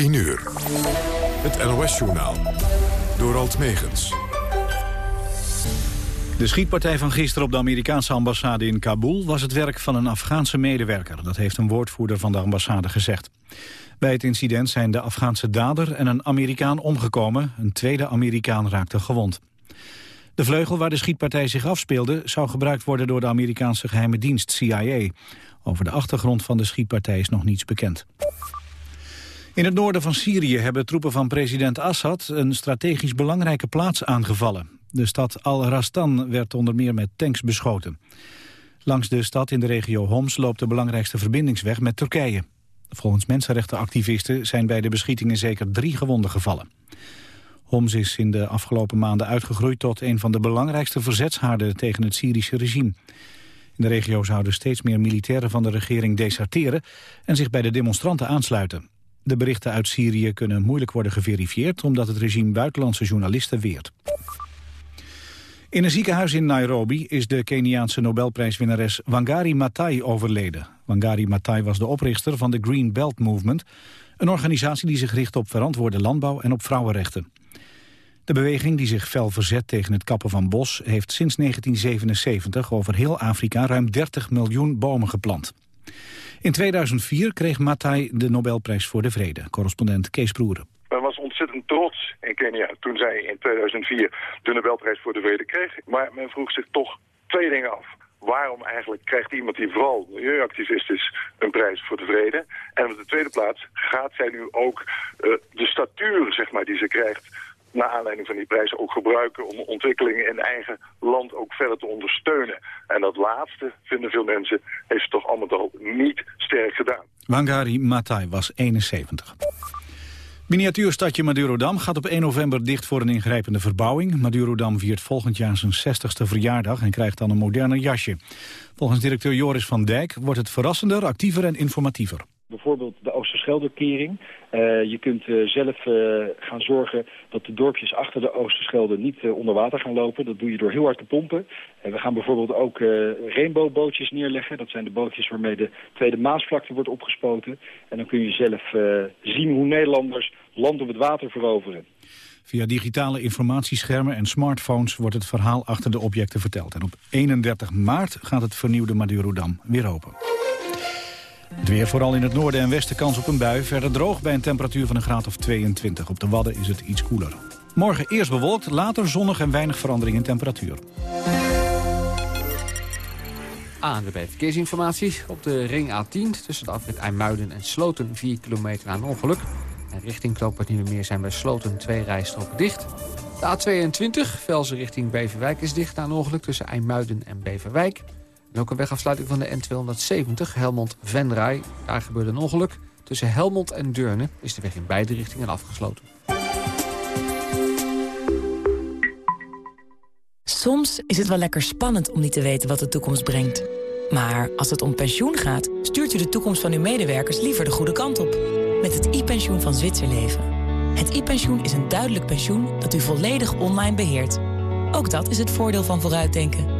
10 uur. Het NOS-journaal. Door Alt Megens. De schietpartij van gisteren op de Amerikaanse ambassade in Kabul... was het werk van een Afghaanse medewerker. Dat heeft een woordvoerder van de ambassade gezegd. Bij het incident zijn de Afghaanse dader en een Amerikaan omgekomen. Een tweede Amerikaan raakte gewond. De vleugel waar de schietpartij zich afspeelde... zou gebruikt worden door de Amerikaanse geheime dienst CIA. Over de achtergrond van de schietpartij is nog niets bekend. In het noorden van Syrië hebben troepen van president Assad... een strategisch belangrijke plaats aangevallen. De stad Al-Rastan werd onder meer met tanks beschoten. Langs de stad in de regio Homs loopt de belangrijkste verbindingsweg met Turkije. Volgens mensenrechtenactivisten zijn bij de beschietingen zeker drie gewonden gevallen. Homs is in de afgelopen maanden uitgegroeid tot een van de belangrijkste verzetshaarden tegen het Syrische regime. In de regio zouden steeds meer militairen van de regering deserteren en zich bij de demonstranten aansluiten. De berichten uit Syrië kunnen moeilijk worden geverifieerd omdat het regime buitenlandse journalisten weert. In een ziekenhuis in Nairobi is de Keniaanse Nobelprijswinnares Wangari Maathai overleden. Wangari Maathai was de oprichter van de Green Belt Movement, een organisatie die zich richt op verantwoorde landbouw en op vrouwenrechten. De beweging die zich fel verzet tegen het kappen van bos... heeft sinds 1977 over heel Afrika ruim 30 miljoen bomen geplant. In 2004 kreeg Matai de Nobelprijs voor de Vrede. Correspondent Kees Broeren. Men was ontzettend trots in Kenia toen zij in 2004 de Nobelprijs voor de Vrede kreeg. Maar men vroeg zich toch twee dingen af. Waarom eigenlijk krijgt iemand die vooral milieuactivist is een prijs voor de vrede? En op de tweede plaats gaat zij nu ook uh, de statuur zeg maar, die ze krijgt naar aanleiding van die prijzen ook gebruiken om ontwikkelingen in eigen land ook verder te ondersteunen. En dat laatste, vinden veel mensen, heeft ze toch allemaal niet sterk gedaan. Wangari Matai was 71. Miniatuurstadje Madurodam gaat op 1 november dicht voor een ingrijpende verbouwing. Madurodam viert volgend jaar zijn 60ste verjaardag en krijgt dan een moderner jasje. Volgens directeur Joris van Dijk wordt het verrassender, actiever en informatiever. Bijvoorbeeld de Oosterscheldekering. Uh, je kunt uh, zelf uh, gaan zorgen dat de dorpjes achter de Oosterschelde niet onder water gaan lopen. Dat doe je door heel hard te pompen. En we gaan bijvoorbeeld ook rainbowbootjes neerleggen. Dat zijn de bootjes waarmee de Tweede Maasvlakte wordt opgespoten. En dan kun je zelf zien hoe Nederlanders land op het water veroveren. Via digitale informatieschermen en smartphones wordt het verhaal achter de objecten verteld. En op 31 maart gaat het vernieuwde Madurodam weer open. Het weer vooral in het noorden en westen kans op een bui. Verder droog bij een temperatuur van een graad of 22. Op de Wadden is het iets koeler. Morgen eerst bewolkt, later zonnig en weinig verandering in temperatuur. ANWB Verkeersinformatie. Op de ring A10 tussen de afrit IJmuiden en Sloten 4 kilometer aan ongeluk. En richting Meer zijn bij Sloten twee rijstroken dicht. De A22, Velsen richting Beverwijk, is dicht aan ongeluk tussen IJmuiden en Beverwijk. En ook een wegafsluiting van de N270 Helmond-Venray. Daar gebeurde een ongeluk. Tussen Helmond en Deurne is de weg in beide richtingen afgesloten. Soms is het wel lekker spannend om niet te weten wat de toekomst brengt. Maar als het om pensioen gaat, stuurt u de toekomst van uw medewerkers liever de goede kant op. Met het e-pensioen van Zwitserleven. Het e-pensioen is een duidelijk pensioen dat u volledig online beheert. Ook dat is het voordeel van vooruitdenken.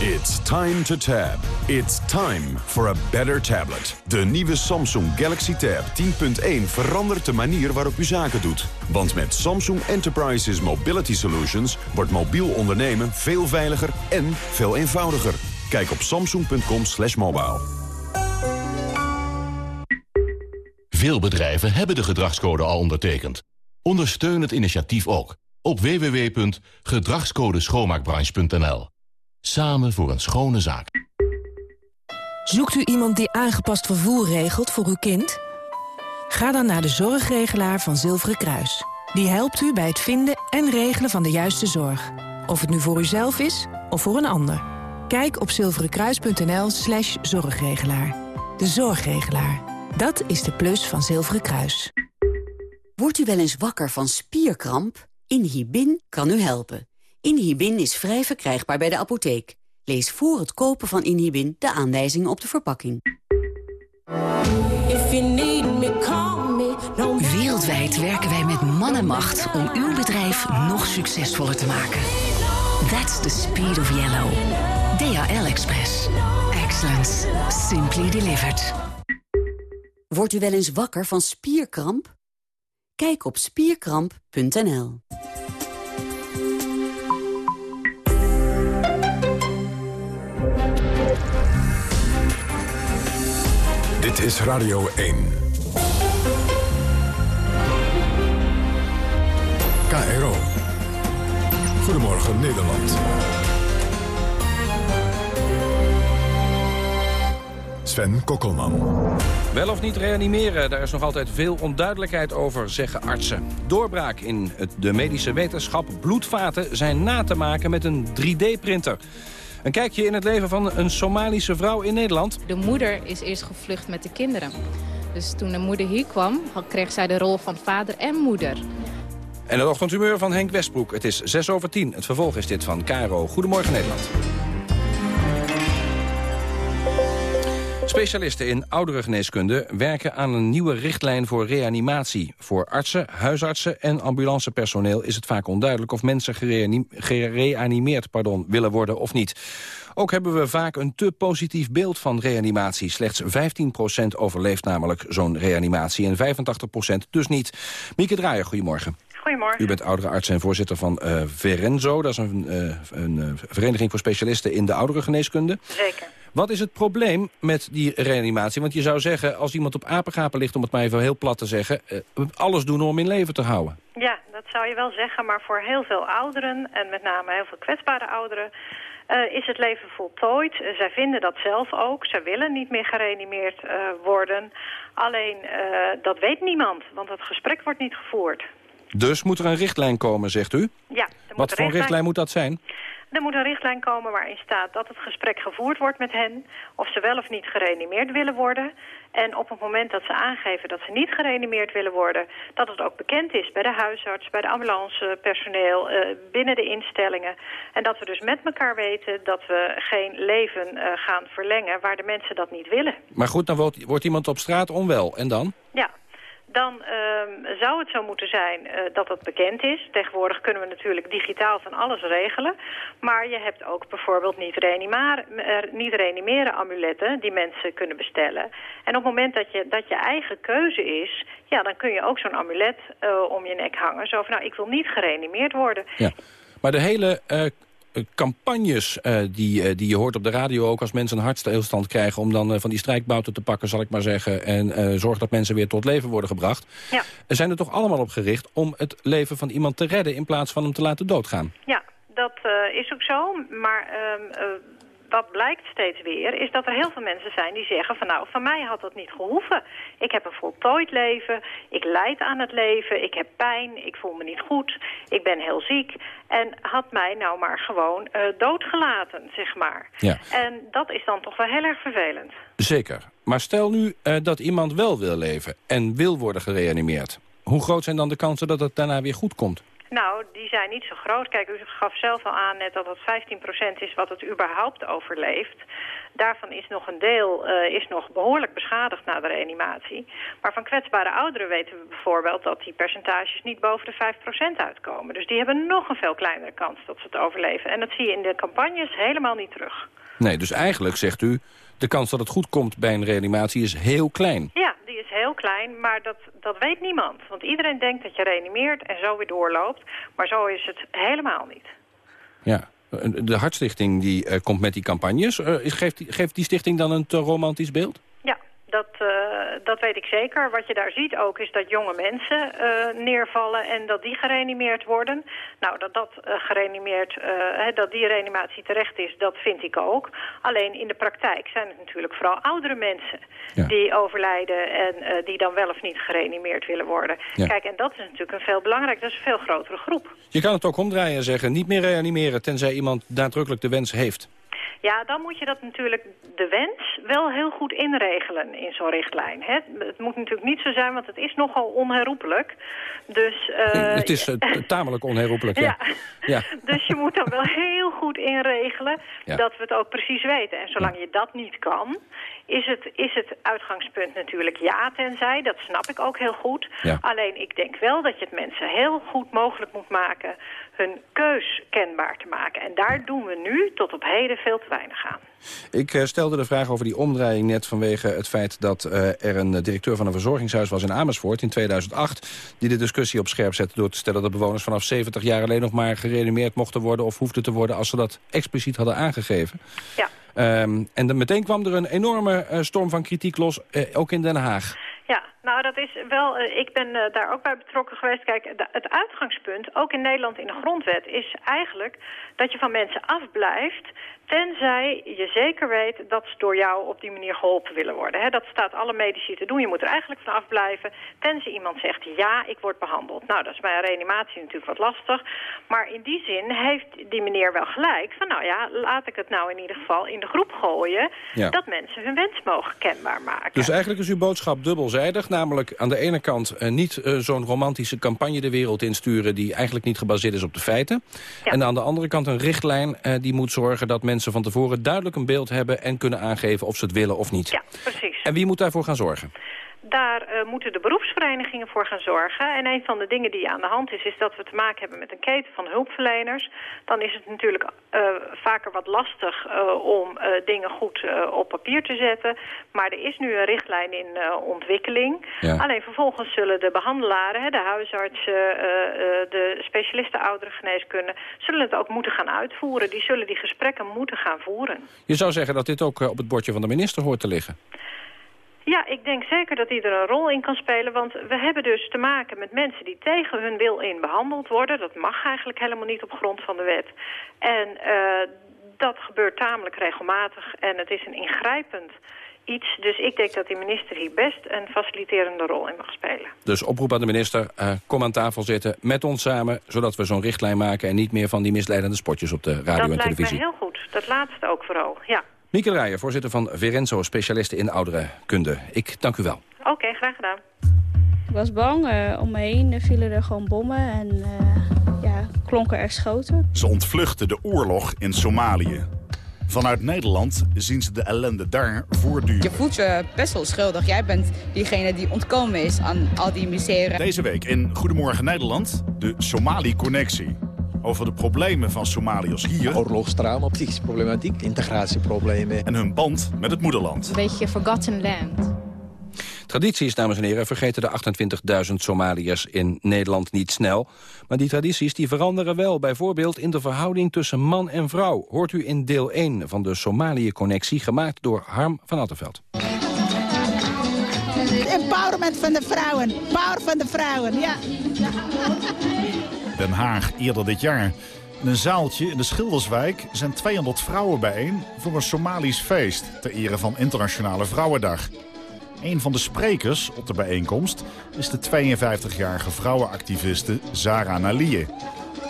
It's time to tab. It's time for a better tablet. De nieuwe Samsung Galaxy Tab 10.1 verandert de manier waarop u zaken doet. Want met Samsung Enterprises Mobility Solutions wordt mobiel ondernemen veel veiliger en veel eenvoudiger. Kijk op samsung.com slash mobile. Veel bedrijven hebben de gedragscode al ondertekend. Ondersteun het initiatief ook op www.gedragscodeschoonmaakbranche.nl. Samen voor een schone zaak. Zoekt u iemand die aangepast vervoer regelt voor uw kind? Ga dan naar de zorgregelaar van Zilveren Kruis. Die helpt u bij het vinden en regelen van de juiste zorg. Of het nu voor uzelf is of voor een ander. Kijk op zilverenkruis.nl slash zorgregelaar. De zorgregelaar. Dat is de plus van Zilveren Kruis. Wordt u wel eens wakker van spierkramp? Inhibin kan u helpen. Inhibin is vrij verkrijgbaar bij de apotheek. Lees voor het kopen van Inhibin de aanwijzingen op de verpakking. Wereldwijd werken wij met man en macht om uw bedrijf nog succesvoller te maken. That's the speed of yellow. DHL Express. Excellence. Simply delivered. Wordt u wel eens wakker van spierkramp? Kijk op spierkramp.nl. Dit is Radio 1. KRO. Goedemorgen Nederland. Sven Kokkelman. Wel of niet reanimeren, daar is nog altijd veel onduidelijkheid over, zeggen artsen. Doorbraak in de medische wetenschap. Bloedvaten zijn na te maken met een 3D-printer. Een kijkje in het leven van een Somalische vrouw in Nederland. De moeder is eerst gevlucht met de kinderen. Dus toen de moeder hier kwam, kreeg zij de rol van vader en moeder. En het ochtendhumeur van Henk Westbroek. Het is 6 over 10. Het vervolg is dit van Caro. Goedemorgen Nederland. Specialisten in ouderengeneeskunde werken aan een nieuwe richtlijn voor reanimatie. Voor artsen, huisartsen en ambulancepersoneel is het vaak onduidelijk of mensen gereanimeerd pardon, willen worden of niet. Ook hebben we vaak een te positief beeld van reanimatie. Slechts 15% overleeft namelijk zo'n reanimatie en 85% dus niet. Mieke Draaier, goedemorgen. Goedemorgen. U bent oudere arts en voorzitter van uh, Verenzo. Dat is een, uh, een uh, vereniging voor specialisten in de ouderengeneeskunde. Zeker. Wat is het probleem met die reanimatie? Want je zou zeggen, als iemand op apengapen ligt... om het maar even heel plat te zeggen... alles doen om in leven te houden. Ja, dat zou je wel zeggen. Maar voor heel veel ouderen... en met name heel veel kwetsbare ouderen... Uh, is het leven voltooid. Uh, zij vinden dat zelf ook. Zij willen niet meer gereanimeerd uh, worden. Alleen, dat weet niemand, want het gesprek wordt niet gevoerd. Dus moet er een richtlijn komen, zegt u? Ja. Wat voor richtlijn... richtlijn moet dat zijn? Er moet een richtlijn komen waarin staat dat het gesprek gevoerd wordt met hen... of ze wel of niet gereanimeerd willen worden. En op het moment dat ze aangeven dat ze niet gereanimeerd willen worden... dat het ook bekend is bij de huisarts, bij de ambulancepersoneel... Uh, binnen de instellingen. En dat we dus met elkaar weten dat we geen leven uh, gaan verlengen... waar de mensen dat niet willen. Maar goed, dan wordt, wordt iemand op straat onwel. En dan? Ja, dan uh, zou het zo moeten zijn uh, dat het bekend is. Tegenwoordig kunnen we natuurlijk digitaal van alles regelen. Maar je hebt ook bijvoorbeeld niet, niet reanimeren amuletten die mensen kunnen bestellen. En op het moment dat je, dat je eigen keuze is, ja, dan kun je ook zo'n amulet uh, om je nek hangen. Zo van, nou, ik wil niet gereanimeerd worden. Ja. Maar de hele campagnes uh, die, uh, die je hoort op de radio ook... als mensen een hartstilstand krijgen om dan uh, van die strijkbouten te pakken, zal ik maar zeggen... en zorg dat mensen weer tot leven worden gebracht. Ja. Zijn er toch allemaal op gericht om het leven van iemand te redden... in plaats van hem te laten doodgaan? Ja, dat is ook zo. Maar wat blijkt steeds weer, is dat er heel veel mensen zijn die zeggen van nou, van mij had dat niet gehoeven. Ik heb een voltooid leven, ik leid aan het leven, ik heb pijn, ik voel me niet goed, ik ben heel ziek. En had mij nou maar gewoon uh, doodgelaten, zeg maar. Ja. En dat is dan toch wel heel erg vervelend. Zeker. Maar stel nu uh, dat iemand wel wil leven en wil worden gereanimeerd. Hoe groot zijn dan de kansen dat het daarna weer goed komt? Nou, die zijn niet zo groot. Kijk, u gaf zelf al aan net dat het 15% is wat het überhaupt overleeft. Daarvan is nog een deel uh, is nog behoorlijk beschadigd na de reanimatie. Maar van kwetsbare ouderen weten we bijvoorbeeld dat die percentages niet boven de 5% uitkomen. Dus die hebben nog een veel kleinere kans dat ze het overleven. En dat zie je in de campagnes helemaal niet terug. Nee, dus eigenlijk zegt u, de kans dat het goed komt bij een reanimatie is heel klein. Ja, heel klein, maar dat, dat weet niemand. Want iedereen denkt dat je reanimeert en zo weer doorloopt. Maar zo is het helemaal niet. Ja, de Hartstichting die, uh, komt met die campagnes. Uh, geeft, die, geeft die stichting dan een te romantisch beeld? Dat, weet ik zeker. Wat je daar ziet ook is dat jonge mensen uh, neervallen en dat die gereanimeerd worden. Nou, dat dat uh, gereanimeerd, dat die reanimatie terecht is, dat vind ik ook. Alleen in de praktijk zijn het natuurlijk vooral oudere mensen ja. die overlijden en die dan wel of niet gereanimeerd willen worden. Ja. Kijk, en dat is natuurlijk een veel belangrijk, dat is een veel grotere groep. Je kan het ook omdraaien en zeggen, niet meer reanimeren tenzij iemand daadrukkelijk de wens heeft. Ja, dan moet je dat natuurlijk, de wens, wel heel goed inregelen in zo'n richtlijn. Hè? Het moet natuurlijk niet zo zijn, want het is nogal onherroepelijk. Dus, uh, het is uh, tamelijk onherroepelijk, ja. ja. ja. Dus je moet dan wel heel goed inregelen ja. dat we het ook precies weten. En zolang je dat niet kan, is het, is het uitgangspunt natuurlijk ja, tenzij. Dat snap ik ook heel goed. Ja. Alleen ik denk wel dat je het mensen heel goed mogelijk moet maken hun keus kenbaar te maken. En daar doen we nu tot op heden veel te weinig aan. Ik uh, stelde de vraag over die omdraaiing net vanwege het feit dat uh, er een directeur van een verzorgingshuis was in Amersfoort in 2008... die de discussie op scherp zette door te stellen dat bewoners vanaf 70 jaar alleen nog maar gereanimeerd mochten worden of hoefden te worden als ze dat expliciet hadden aangegeven. Ja. Um, en dan meteen kwam er een enorme uh, storm van kritiek los, ook in Den Haag. Ja, nou dat is wel, uh, ik ben uh, daar ook bij betrokken geweest. Kijk, het uitgangspunt, ook in Nederland in de grondwet, is eigenlijk dat je van mensen afblijft Tenzij je zeker weet dat ze door jou op die manier geholpen willen worden. Dat staat alle medici te doen. Je moet er eigenlijk van afblijven. Tenzij iemand zegt, ja, ik word behandeld. Nou, dat is bij een reanimatie natuurlijk wat lastig. Maar in die zin heeft die meneer wel gelijk. Van nou ja, laat ik het nou in ieder geval in de groep gooien... Ja. dat mensen hun wens mogen kenbaar maken. Dus eigenlijk is uw boodschap dubbelzijdig. Namelijk aan de ene kant uh, niet uh, zo'n romantische campagne de wereld insturen... die eigenlijk niet gebaseerd is op de feiten. Ja. En aan de andere kant een richtlijn uh, die moet zorgen dat mensen mensen van tevoren duidelijk een beeld hebben... en kunnen aangeven of ze het willen of niet. Ja, precies. En wie moet daarvoor gaan zorgen? Daar uh, moeten de beroepsverenigingen voor gaan zorgen. En een van de dingen die aan de hand is, is dat we te maken hebben met een keten van hulpverleners. Dan is het natuurlijk uh, vaker wat lastig uh, om dingen goed op papier te zetten. Maar er is nu een richtlijn in ontwikkeling. Ja. Alleen vervolgens zullen de behandelaren, de huisartsen, de specialisten ouderengeneeskunde... zullen het ook moeten gaan uitvoeren. Die zullen die gesprekken moeten gaan voeren. Je zou zeggen dat dit ook op het bordje van de minister hoort te liggen. Ja, ik denk zeker dat die er een rol in kan spelen. Want we hebben dus te maken met mensen die tegen hun wil in behandeld worden. Dat mag eigenlijk helemaal niet op grond van de wet. En uh, dat gebeurt tamelijk regelmatig. En het is een ingrijpend iets. Dus ik denk dat die minister hier best een faciliterende rol in mag spelen. Dus oproep aan de minister, uh, kom aan tafel zitten met ons samen... zodat we zo'n richtlijn maken en niet meer van die misleidende spotjes op de radio en televisie. Dat lijkt me heel goed. Dat laatste ook vooral, ja. Mieke Rijer, voorzitter van Verenzo, specialisten in ouderenkunde. Ik dank u wel. Oké, okay, graag gedaan. Ik was bang. Uh, om me heen vielen er gewoon bommen en uh, ja, klonken er schoten. Ze ontvluchten de oorlog in Somalië. Vanuit Nederland zien ze de ellende daar voortduren. Je voelt je best wel schuldig. Jij bent diegene die ontkomen is aan al die miseren. Deze week in Goedemorgen Nederland, de Somali-connectie over de problemen van Somaliërs hier. Oorlogstrauma, psychische problematiek, integratieproblemen. En hun band met het moederland. Een beetje forgotten land. Tradities, dames en heren, vergeten de 28.000 Somaliërs in Nederland niet snel. Maar die tradities die veranderen wel, bijvoorbeeld in de verhouding tussen man en vrouw. Hoort u in deel 1 van de Somalië-connectie, gemaakt door Harm van Attenveld. Empowerment van de vrouwen, power van de vrouwen, ja. Den Haag eerder dit jaar. In een zaaltje in de Schilderswijk zijn 200 vrouwen bijeen voor een Somalisch feest ter ere van Internationale Vrouwendag. Een van de sprekers op de bijeenkomst is de 52-jarige vrouwenactiviste Zara Naliye.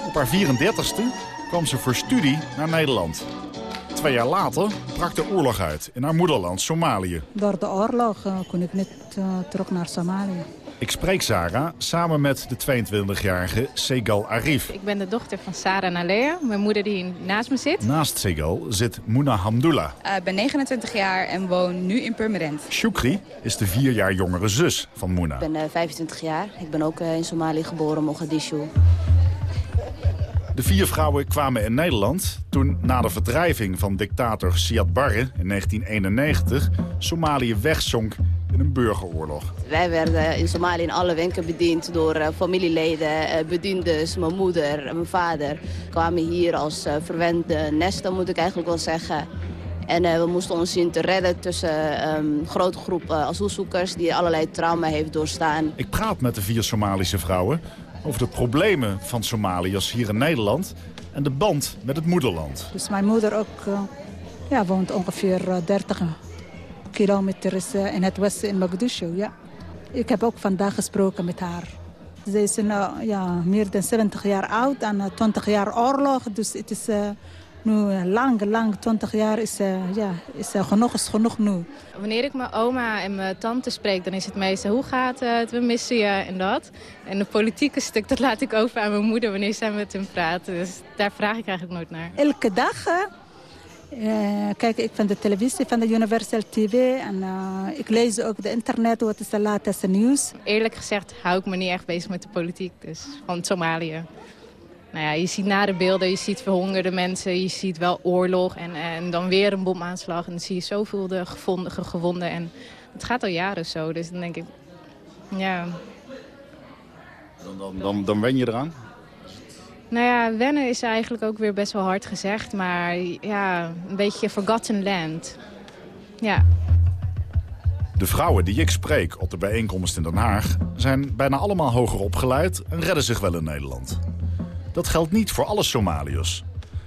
Op haar 34ste kwam ze voor studie naar Nederland. Twee jaar later brak de oorlog uit in haar moederland Somalië. Door de oorlog uh, kon ik niet uh, terug naar Somalië. Ik spreek Sarah samen met de 22-jarige Segal Arif. Ik ben de dochter van Sarah Nalea, mijn moeder die naast me zit. Naast Segal zit Mouna Hamdullah. Ik uh, ben 29 jaar en woon nu in Purmerend. Shukri is de vier jaar jongere zus van Mouna. Ik ben 25 jaar. Ik ben ook in Somalië geboren, Mogadishu. De vier vrouwen kwamen in Nederland toen na de verdrijving van dictator Siad Barre in 1991 Somalië wegzonk in een burgeroorlog. Wij werden in Somalië in alle winkelen bediend door uh, familieleden, uh, bediendes, mijn moeder mijn vader. kwamen hier als uh, verwende nesten, moet ik eigenlijk wel zeggen. En we moesten ons zien te redden tussen een um, grote groep asielzoekers die allerlei trauma heeft doorstaan. Ik praat met de vier Somalische vrouwen over de problemen van Somaliërs hier in Nederland en de band met het moederland. Dus mijn moeder ook uh, ja, woont ongeveer uh, 30 kilometer uh, in het westen in Mogadishu. Ja. Ik heb ook vandaag gesproken met haar. Ze is ja, meer dan 70 jaar oud en 20 jaar oorlog. Dus het is Nu, lang, lang, 20 jaar is, uh, ja, is uh, genoeg, is genoeg nu. Wanneer ik mijn oma en mijn tante spreek, dan is het meestal hoe gaat het, we missen je en dat. En het politieke stuk, dat laat ik over aan mijn moeder wanneer zij met hem praat. Dus daar vraag ik eigenlijk nooit naar. Elke dag uh, kijk ik van de televisie, van de Universal TV. En uh, ik lees ook de internet, wat is de laatste nieuws. Eerlijk gezegd hou ik me niet echt bezig met de politiek. Dus van Somalië. Nou ja, je ziet nare beelden, je ziet verhongerde mensen, je ziet wel oorlog en, en dan weer een bomaanslag. En dan zie je zoveel de gevonden, gewonden en het gaat al jaren zo. Dus dan denk ik, ja... Dan, dan, dan, dan wen je eraan? Nou ja, wennen is eigenlijk ook weer best wel hard gezegd, maar ja, een beetje forgotten land. Ja. De vrouwen die ik spreek op de bijeenkomst in Den Haag... zijn bijna allemaal hoger opgeleid en redden zich wel in Nederland. Dat geldt niet voor alle Somaliërs.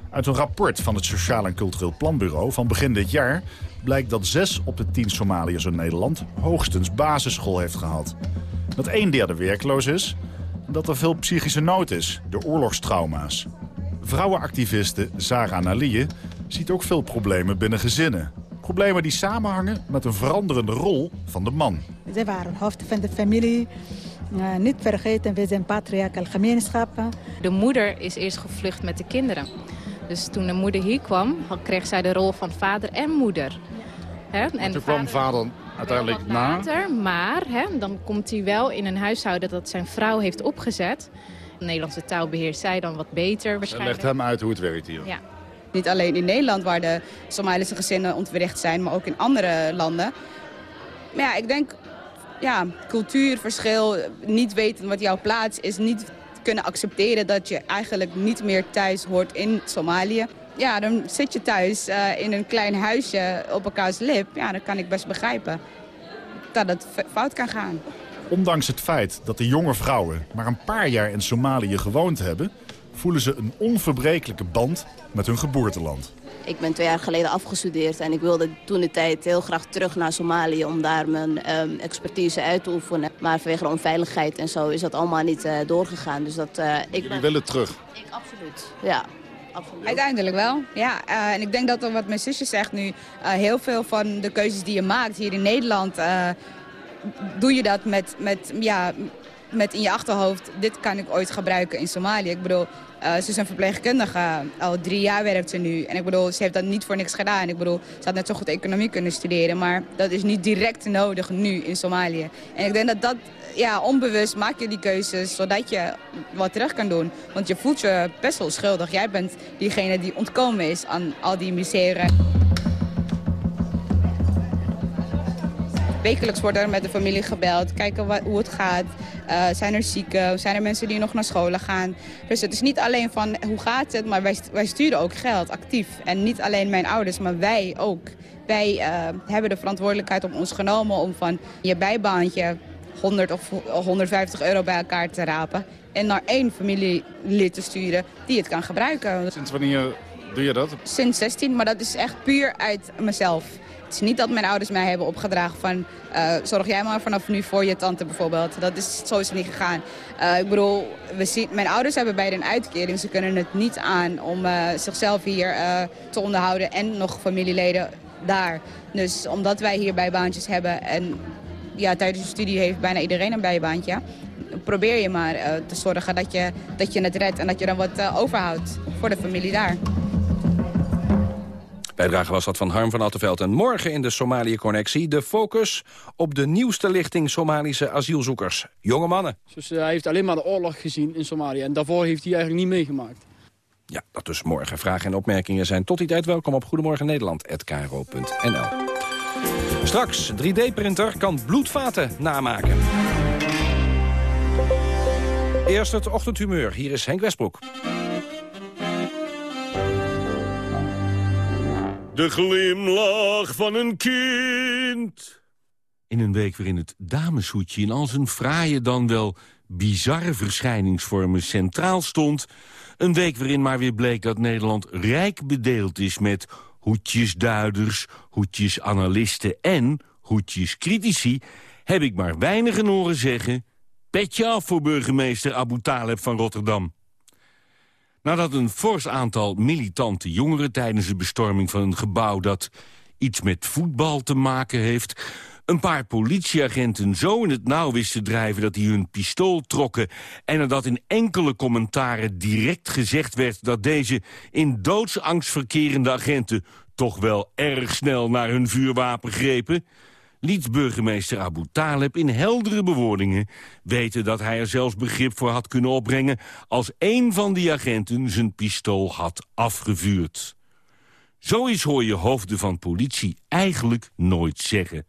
Uit een rapport van het Sociaal en Cultureel Planbureau van begin dit jaar... blijkt dat 6 op de 10 Somaliërs in Nederland hoogstens basisschool heeft gehad. Dat een derde werkloos is en dat er veel psychische nood is door oorlogstrauma's. Vrouwenactiviste Zara Naliye ziet ook veel problemen binnen gezinnen. Problemen die samenhangen met een veranderende rol van de man. Zij waren hoofd van de familie. Uh, niet vergeten, we zijn patriarchal gemeenschappen. De moeder is eerst gevlucht met de kinderen. Dus toen de moeder hier kwam, kreeg zij de rol van vader en moeder. Hè? En toen kwam vader uiteindelijk na. Later, maar hè, dan komt hij wel in een huishouden dat zijn vrouw heeft opgezet. De Nederlandse taal beheerst zij dan wat beter waarschijnlijk. legt hem uit hoe het werkt hier. Ja. Niet alleen in Nederland waar de Somalische gezinnen ontwricht zijn, maar ook in andere landen. Maar ja, ik denk ja, cultuurverschil, niet weten wat jouw plaats is, niet kunnen accepteren dat je eigenlijk niet meer thuis hoort in Somalië. Ja, dan zit je thuis uh, in een klein huisje op elkaars lip. Ja, dan kan ik best begrijpen dat het fout kan gaan. Ondanks het feit dat de jonge vrouwen maar een paar jaar in Somalië gewoond hebben... voelen ze een onverbrekelijke band met hun geboorteland. Ik ben twee jaar geleden afgestudeerd en ik wilde toen de tijd heel graag terug naar Somalië om daar mijn um, expertise uit te oefenen. Maar vanwege de onveiligheid en zo is dat allemaal niet uh, doorgegaan. Dus dat, uh, ik Jullie willen terug? Ik, absoluut, ja. Absoluut. Uiteindelijk wel, ja. Uh, en ik denk dat wat mijn zusje zegt nu, heel veel van de keuzes die je maakt hier in Nederland, doe je dat met, met, ja, met in je achterhoofd, dit kan ik ooit gebruiken in Somalië. Ik bedoel, uh, ze is een verpleegkundige. Al drie jaar werkt ze nu. En ik bedoel, ze heeft dat niet voor niks gedaan. Ik bedoel, ze had net zo goed economie kunnen studeren. Maar dat is niet direct nodig nu in Somalië. En ik denk dat dat, ja, onbewust maak je die keuzes zodat je wat terug kan doen. Want je voelt je best wel schuldig. Jij bent diegene die ontkomen is aan al die misère. Wekelijks wordt er met de familie gebeld, kijken wat, hoe het gaat. Uh, zijn er zieken? Zijn er mensen die nog naar scholen gaan? Dus het is niet alleen van hoe gaat het, maar wij, wij sturen ook geld actief. En niet alleen mijn ouders, maar wij ook. Wij uh, hebben de verantwoordelijkheid op ons genomen om van je bijbaantje 100 of 150 euro bij elkaar te rapen. En naar één familielid te sturen die het kan gebruiken. Sinds wanneer doe je dat? Sinds 16, maar dat is echt puur uit mezelf. Het is niet dat mijn ouders mij hebben opgedragen van... Uh, zorg jij maar vanaf nu voor je tante bijvoorbeeld. Dat is, zo is het niet gegaan. Uh, ik bedoel, we zien, mijn ouders hebben beide een uitkering. Ze kunnen het niet aan om uh, zichzelf hier te onderhouden en nog familieleden daar. Dus omdat wij hier bijbaantjes hebben en ja, tijdens de studie heeft bijna iedereen een bijbaantje... probeer je maar te zorgen dat je, dat je het redt en dat je dan wat overhoudt voor de familie daar. Bijdrage was dat van Harm van Attenveld. En morgen in de Somalië-connectie de focus op de nieuwste lichting Somalische asielzoekers. Jonge mannen. Dus hij heeft alleen maar de oorlog gezien in Somalië. En daarvoor heeft hij eigenlijk niet meegemaakt. Ja, dat dus morgen. Vragen en opmerkingen zijn tot die tijd welkom op Goedemorgen Nederland@kro.nl. Straks, 3D-printer kan bloedvaten namaken. Eerst het ochtendhumeur. Hier is Henk Westbroek. De glimlach van een kind. In een week waarin het dameshoedje in al zijn fraaie dan wel bizarre verschijningsvormen centraal stond... een week waarin maar weer bleek dat Nederland rijk bedeeld is met hoedjesduiders, hoedjesanalisten en hoedjescritici... heb ik maar weinig horen zeggen... petje af voor burgemeester Abu Taleb van Rotterdam. Nadat een fors aantal militante jongeren tijdens de bestorming van een gebouw dat iets met voetbal te maken heeft een paar politieagenten zo in het nauw wisten drijven dat die hun pistool trokken... en nadat in enkele commentaren direct gezegd werd... dat deze in doodsangst verkerende agenten toch wel erg snel naar hun vuurwapen grepen... liet burgemeester Abu Taleb in heldere bewoordingen weten dat hij er zelfs begrip voor had kunnen opbrengen... als een van die agenten zijn pistool had afgevuurd. Zoiets hoor je hoofden van politie eigenlijk nooit zeggen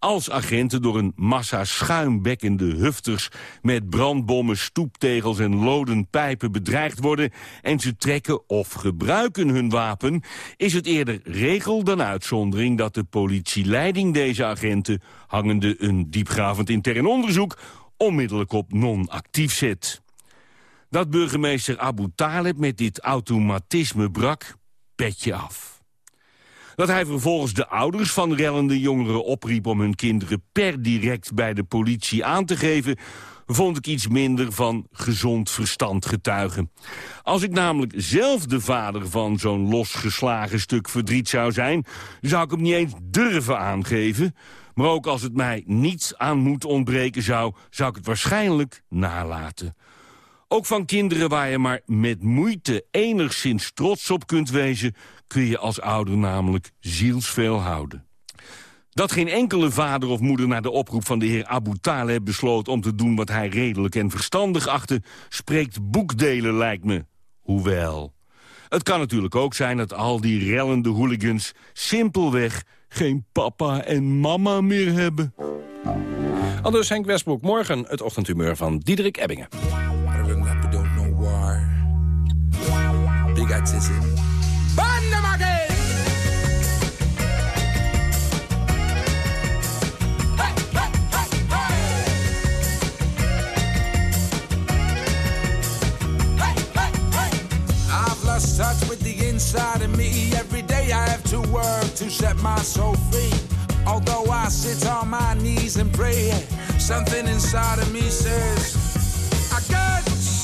als agenten door een massa schuimbekkende hufters... met brandbommen, stoeptegels en loden pijpen bedreigd worden... en ze trekken of gebruiken hun wapen... is het eerder regel dan uitzondering dat de politieleiding deze agenten... hangende een diepgravend intern onderzoek... onmiddellijk op non-actief zet. Dat burgemeester Abu Talib met dit automatisme brak, petje af. Dat hij vervolgens de ouders van rellende jongeren opriep... om hun kinderen per direct bij de politie aan te geven vond ik iets minder van gezond verstand getuigen. Als ik namelijk zelf de vader van zo'n losgeslagen stuk verdriet zou zijn... zou ik hem niet eens durven aangeven. Maar ook als het mij niets aan moet ontbreken zou... zou ik het waarschijnlijk nalaten. Ook van kinderen waar je maar met moeite enigszins trots op kunt wezen... kun je als ouder namelijk zielsveel houden. Dat geen enkele vader of moeder naar de oproep van de heer Abu Taleb besloot... om te doen wat hij redelijk en verstandig achtte... spreekt boekdelen, lijkt me. Hoewel... Het kan natuurlijk ook zijn dat al die rellende hooligans... simpelweg geen papa en mama meer hebben. Aldus Henk Westbroek, morgen het ochtendhumeur van Diederik Ebbingen. Big touch with the inside of me. Every day I have to work to set my soul free. Although I sit on my knees and pray, something inside of me says, I can't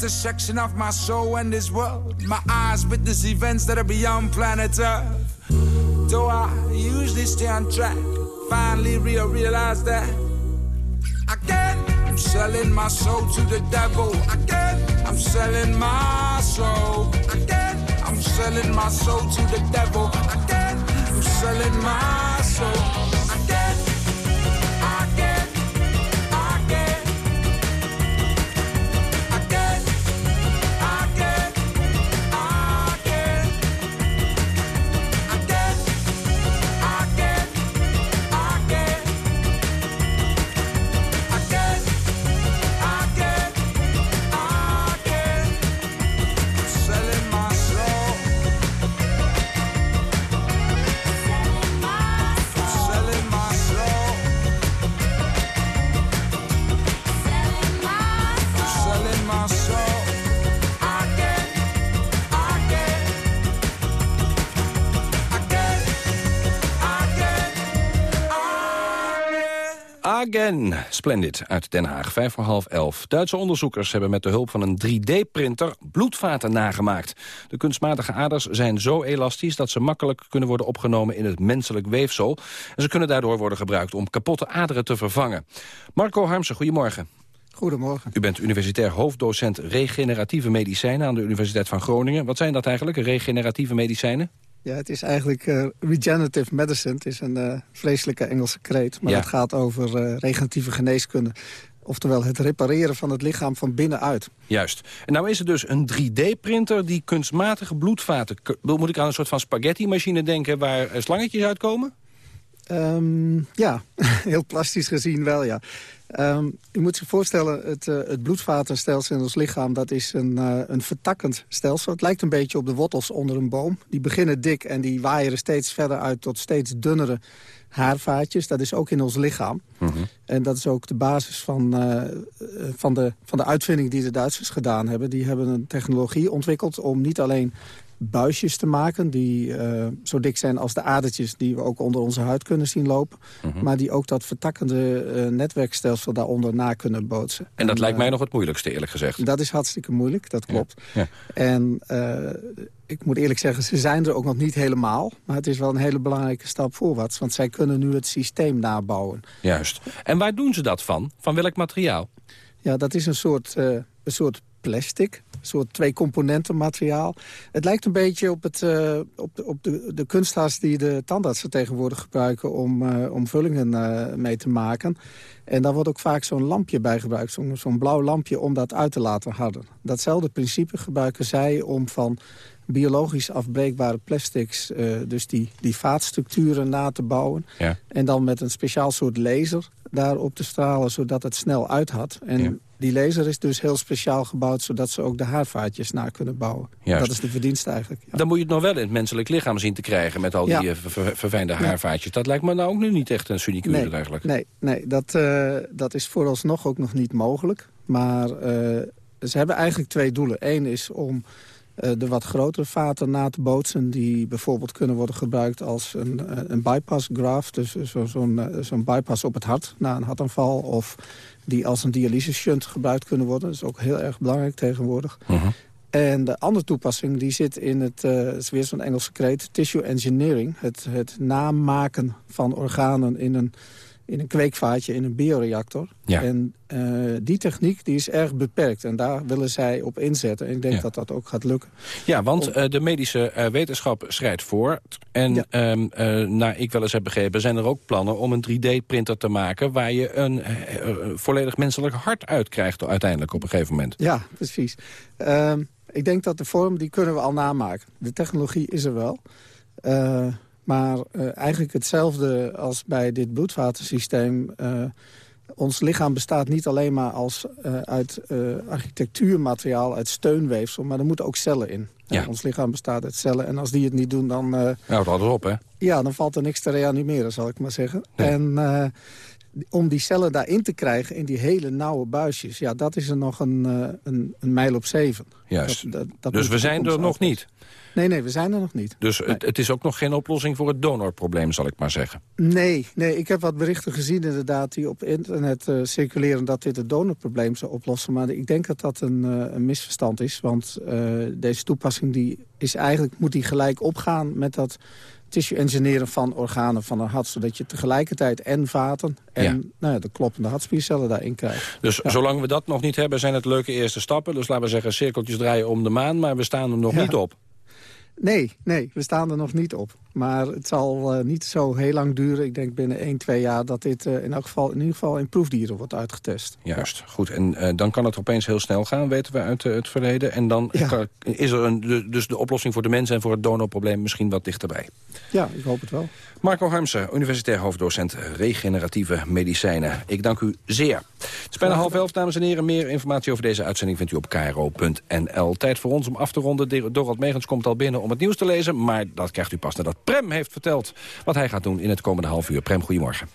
intersection of my soul and this world. My eyes witness events that are beyond planet Earth. Though I usually stay on track, finally real realize that again I'm selling my soul to the devil. Again I'm selling my soul. Again I'm selling my soul to the devil. Again I'm selling my soul. Splendid uit Den Haag, vijf voor half elf. Duitse onderzoekers hebben met de hulp van een 3D-printer bloedvaten nagemaakt. De kunstmatige aders zijn zo elastisch dat ze makkelijk kunnen worden opgenomen in het menselijk weefsel. En ze kunnen daardoor worden gebruikt om kapotte aderen te vervangen. Marco Harmsen, goedemorgen. Goedemorgen. U bent universitair hoofddocent regeneratieve medicijnen aan de Universiteit van Groningen. Wat zijn dat eigenlijk, regeneratieve medicijnen? Ja, het is eigenlijk uh, regenerative medicine. Het is een uh, vreselijke Engelse kreet. Maar Ja. het gaat over uh, regeneratieve geneeskunde. Oftewel het repareren van het lichaam van binnenuit. Juist. En nou is er dus een 3D-printer die kunstmatige bloedvaten... Moet ik aan een soort van spaghetti-machine denken waar eh, slangetjes uitkomen? Ehm, ja, heel plastisch gezien wel, ja. Ehm, u moet zich voorstellen, het, eh, het bloedvatenstelsel in ons lichaam... dat is een, eh, een vertakkend stelsel. Het lijkt een beetje op de wortels onder een boom. Die beginnen dik en die waaieren steeds verder uit... tot steeds dunnere haarvaatjes. Dat is ook in ons lichaam. En dat is ook de basis van, eh, van, de, van de uitvinding die de Duitsers gedaan hebben. Die hebben een technologie ontwikkeld om niet alleen buisjes te maken... die eh, zo dik zijn als de adertjes die we ook onder onze huid kunnen zien lopen... maar die ook dat vertakkende eh, netwerkstelsel daaronder na kunnen bootsen. En dat lijkt eh, mij nog het moeilijkste, eerlijk gezegd. Dat is hartstikke moeilijk, dat klopt. Ja. En eh, ik moet eerlijk zeggen, ze zijn er ook nog niet helemaal. Maar het is wel een hele belangrijke stap voorwaarts. Want zij kunnen nu het systeem nabouwen. Juist. En waar doen ze dat van? Van welk materiaal? Ja, dat is een soort, eh, een soort plastic. Een soort twee componenten materiaal. Het lijkt een beetje op, het, eh, op, de, op de, de kunsthaas die de tandartsen tegenwoordig gebruiken... om, eh, om vullingen eh, mee te maken. En daar wordt ook vaak zo'n lampje bij gebruikt. Zo'n blauw lampje om dat uit te laten harden. Datzelfde principe gebruiken zij om van biologisch afbreekbare plastics... dus die, die vaatstructuren na te bouwen. Ja. En dan met een speciaal soort laser daarop te stralen... zodat het snel uithad. En Ja. Die laser is dus heel speciaal gebouwd... zodat ze ook de haarvaatjes na kunnen bouwen. Juist. Dat is de verdienste eigenlijk. ja. Dan moet je het nog wel in het menselijk lichaam zien te krijgen... met al die Ja. eh, ver- ver- verfijnde haarvaatjes. Dat lijkt me nou ook nu niet echt een sinecure Nee, eigenlijk. nee, nee dat, eh, dat is vooralsnog ook nog niet mogelijk. Maar eh, ze hebben eigenlijk twee doelen. Eén is om de wat grotere vaten na te bootsen... die bijvoorbeeld kunnen worden gebruikt als een, een bypass graft. Dus zo- zo'n zo'n bypass op het hart na een hartaanval. Of die als een dialyse shunt gebruikt kunnen worden. Dat is ook heel erg belangrijk tegenwoordig. En de andere toepassing die zit in het, eh, het is weer zo'n Engelse kreet, tissue engineering. Het, het namaken van organen in een, in een kweekvaatje, in een bioreactor. Ja. En eh, die techniek die is erg beperkt en daar willen zij op inzetten. En ik denk Ja. dat dat ook gaat lukken. Ja, want eh, de medische eh, wetenschap schrijdt voort. En ehm, eh, naar ik wel eens heb begrepen... zijn er ook plannen om een 3D-printer te maken... waar je een volledig menselijk hart uit krijgt uiteindelijk op een gegeven moment. Ja, precies. Ehm, ik denk dat de vorm, die kunnen we al namaken. De technologie is er wel. Maar eh, eigenlijk hetzelfde als bij dit bloedvatensysteem. Eh, ons lichaam bestaat niet alleen maar als, eh, uit architectuurmateriaal, uit steunweefsel... maar er moeten ook cellen in. Ja. En ons lichaam bestaat uit cellen. En als die het niet doen, dan, eh, Nou, dat op, hè? ja, dan valt er niks te reanimeren, zal ik maar zeggen. En eh, om die cellen daarin te krijgen, in die hele nauwe buisjes... ja, dat is er nog een, eh, een, een mijl op zeven. Juist. Dat- dat- dat dus we zijn er nog niet. Nee, nee, we zijn er nog niet. Dus het, het is ook nog geen oplossing voor het donorprobleem, zal ik maar zeggen. Nee, nee, ik heb wat berichten gezien inderdaad die op internet eh, circuleren... dat dit het donorprobleem zou oplossen. Maar ik denk dat dat een, eh, een misverstand is. Want deze toepassing die is eigenlijk, moet die gelijk opgaan met dat tissue engineeren van organen van een hart. Zodat je tegelijkertijd en vaten en Ja. nou ja, de kloppende hartspiercellen daarin krijgt. Dus zolang we dat nog niet hebben, zijn het leuke eerste stappen. Dus laten we zeggen, cirkeltjes draaien om de maan, maar we staan er nog niet op. Nee, nee, we staan er nog niet op. Maar het zal eh, niet zo heel lang duren. Ik denk binnen 1, 2 jaar dat dit eh, in elk geval in ieder geval in proefdieren wordt uitgetest. Juist, goed. En eh, dan kan het opeens heel snel gaan, weten we uit het verleden. En dan Ja. kan- is er een, dus de oplossing voor de mensen en voor het donorprobleem misschien wat dichterbij. Ja, ik hoop het wel. Marco Harmsen, universitair hoofddocent regeneratieve medicijnen. Ik dank u zeer. Het is bijna half elf, dames en heren. Meer informatie over deze uitzending vindt u op kro.nl. Tijd voor ons om af te ronden. De- Dorot Megens komt al binnen om het nieuws te lezen. Maar dat krijgt u pas nadat Prem heeft verteld wat hij gaat doen in het komende half uur. Prem, goedemorgen.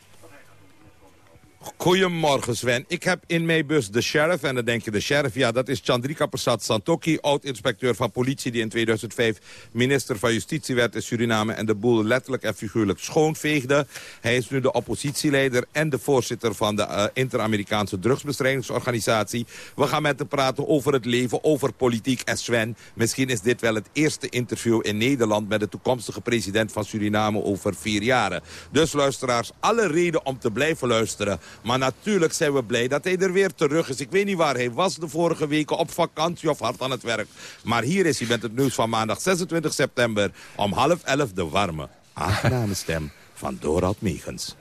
Goedemorgen Sven. Ik heb in mijn bus de sheriff. En dan denk je de sheriff, ja dat is Chandrika Prasad Santokhi... oud-inspecteur van politie die in 2005 minister van Justitie werd in Suriname... en de boel letterlijk en figuurlijk schoonveegde. Hij is nu de oppositieleider en de voorzitter van de uh, Inter-Amerikaanse drugsbestrijdingsorganisatie. We gaan met hem praten over het leven, over politiek. En Sven, misschien is dit wel het eerste interview in Nederland... met de toekomstige president van Suriname over vier jaren. Dus luisteraars, alle reden om te blijven luisteren... Maar natuurlijk zijn we blij dat hij er weer terug is. Ik weet niet waar hij was de vorige weken, op vakantie of hard aan het werk. Maar hier is hij met het nieuws van maandag 26 september om half elf de warme, aangename stem van Dorald Megens.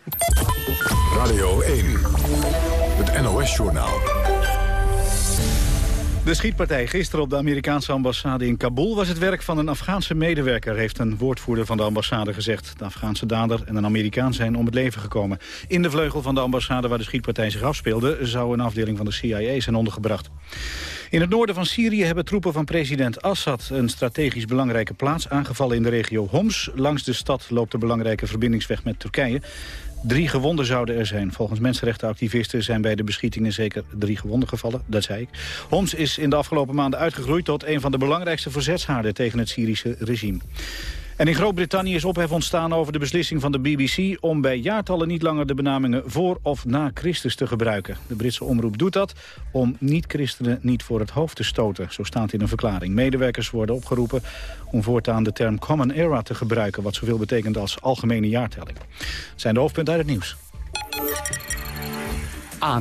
Radio 1, het NOS-journaal. De schietpartij gisteren op de Amerikaanse ambassade in Kabul... was het werk van een Afghaanse medewerker, heeft een woordvoerder van de ambassade gezegd. De Afghaanse dader en een Amerikaan zijn om het leven gekomen. In de vleugel van de ambassade waar de schietpartij zich afspeelde... zou een afdeling van de CIA zijn ondergebracht. In het noorden van Syrië hebben troepen van president Assad... een strategisch belangrijke plaats aangevallen in de regio Homs. Langs de stad loopt de belangrijke verbindingsweg met Turkije. Drie gewonden zouden er zijn. Volgens mensenrechtenactivisten zijn bij de beschietingen zeker drie gewonden gevallen. Dat zei ik. Homs is in de afgelopen maanden uitgegroeid tot een van de belangrijkste verzetshaarden tegen het Syrische regime. En in Groot-Brittannië is ophef ontstaan over de beslissing van de BBC... om bij jaartallen niet langer de benamingen voor of na Christus te gebruiken. De Britse omroep doet dat om niet-christenen niet voor het hoofd te stoten. Zo staat in een verklaring. Medewerkers worden opgeroepen om voortaan de term Common Era te gebruiken... wat zoveel betekent als algemene jaartelling. Dat zijn de hoofdpunten uit het nieuws.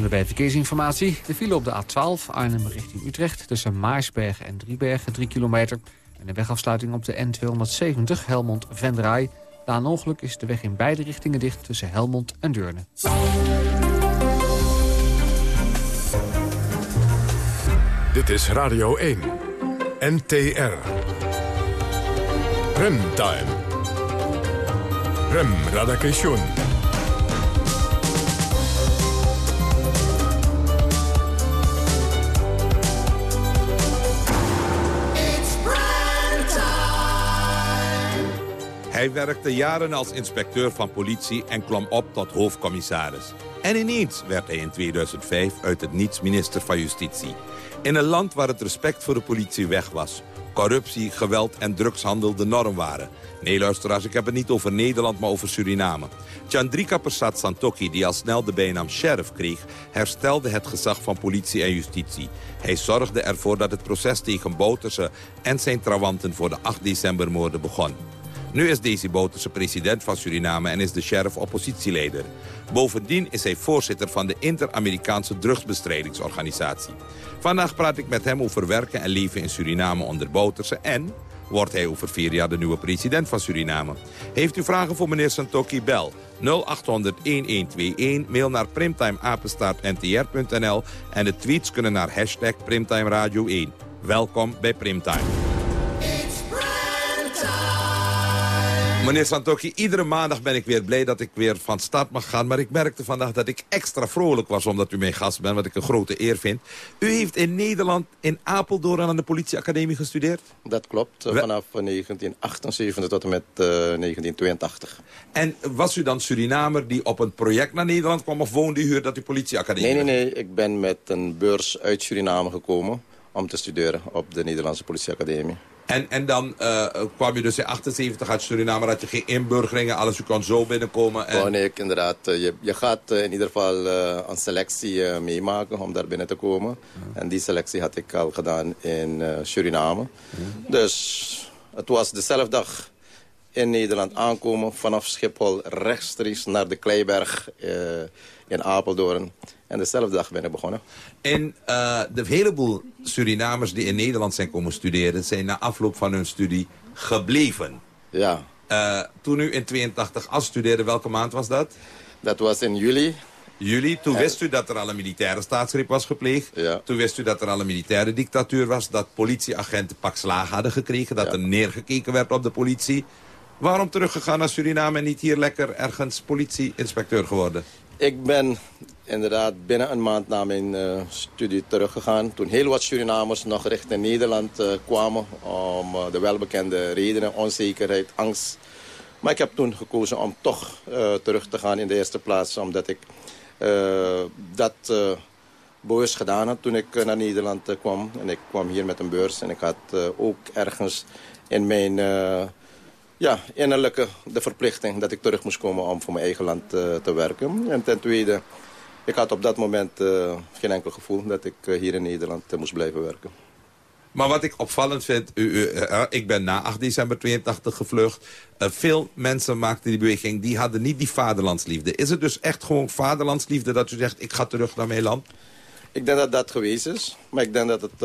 De verkeersinformatie. De file op de A12 Arnhem richting Utrecht... tussen Maarsbergen en Driebergen, 3 kilometer... En de wegafsluiting op de N270 Helmond-Vendraai. Na een ongeluk is de weg in beide richtingen dicht tussen Helmond en Deurne. Dit is Radio 1. NTR. Remtime. Rem Radakation. Hij werkte jaren als inspecteur van politie en klom op tot hoofdcommissaris. En ineens werd hij in 2005 uit het niets minister van Justitie. In een land waar het respect voor de politie weg was. Corruptie, geweld en drugshandel de norm waren. Nee, luisteraars, ik heb het niet over Nederland, maar over Suriname. Chandrika Persat Santokhi, die al snel de bijnaam sheriff kreeg... herstelde het gezag van politie en justitie. Hij zorgde ervoor dat het proces tegen Bouterse en zijn trawanten... voor de 8 decembermoorden begon. Nu is Daisy Bouterse president van Suriname en is de sheriff oppositieleider. Bovendien is hij voorzitter van de Inter-Amerikaanse drugsbestrijdingsorganisatie. Vandaag praat ik met hem over werken en leven in Suriname onder Bouterse en wordt hij over vier jaar de nieuwe president van Suriname. Heeft u vragen voor meneer Santoki? Bel 0800-1121, mail naar primtimeapenstaartntr.nl en de tweets kunnen naar hashtag Primtime Radio 1. Welkom bij Primtime. Meneer Santoki, iedere maandag ben ik weer blij dat ik weer van start mag gaan. Maar ik merkte vandaag dat ik extra vrolijk was omdat u mijn gast bent. Wat ik een grote eer vind. U heeft in Nederland in Apeldoorn aan de politieacademie gestudeerd? Dat klopt, vanaf 1978 tot en met uh, 1982. En was u dan Surinamer die op een project naar Nederland kwam... of woonde u hier dat u politieacademie Nee, nee, nee. Ik ben met een beurs uit Suriname gekomen om te studeren op de Nederlandse politieacademie. En, en dan uh, kwam je dus in 78 uit Suriname, had je geen inburgeringen, alles, u kon zo binnenkomen. En... Oh nee, inderdaad. Je, je gaat in ieder geval uh, een selectie uh, meemaken om daar binnen te komen. Ja. En die selectie had ik al gedaan in Suriname. Ja. Dus het was dezelfde dag in Nederland aankomen vanaf Schiphol rechtstreeks naar de Kleiberg in Apeldoorn. En dezelfde dag ben ik begonnen. En uh, de heleboel Surinamers die in Nederland zijn komen studeren... zijn na afloop van hun studie gebleven. Ja. Uh, toen u in 82 afstudeerde, welke maand was dat? Dat was in juli. Juli. Toen wist u dat er al een militaire staatsgreep was gepleegd. Ja. Toen wist u dat er al een militaire dictatuur was. Dat politieagenten pak slaag hadden gekregen. Dat ja. er neergekeken werd op de politie. Waarom teruggegaan naar Suriname en niet hier lekker ergens politie-inspecteur geworden? Ik ben inderdaad binnen een maand na mijn uh, studie teruggegaan. Toen heel wat Surinamers nog richting Nederland uh, kwamen... om uh, de welbekende redenen, onzekerheid, angst. Maar ik heb toen gekozen om toch terug te gaan in de eerste plaats... omdat ik dat bewust gedaan had toen ik naar Nederland kwam. En ik kwam hier met een beurs. En ik had ook ergens in mijn ja, innerlijke de verplichting dat ik terug moest komen om voor mijn eigen land te werken. En ten tweede, ik had op dat moment geen enkel gevoel dat ik hier in Nederland moest blijven werken. Maar wat ik opvallend vind, u, u, ik ben na 8 december 82 gevlucht. Veel mensen maakten die beweging, die hadden niet die vaderlandsliefde. Is het dus echt gewoon vaderlandsliefde dat u zegt, ik ga terug naar mijn land? Ik denk dat dat geweest is. Maar ik denk dat het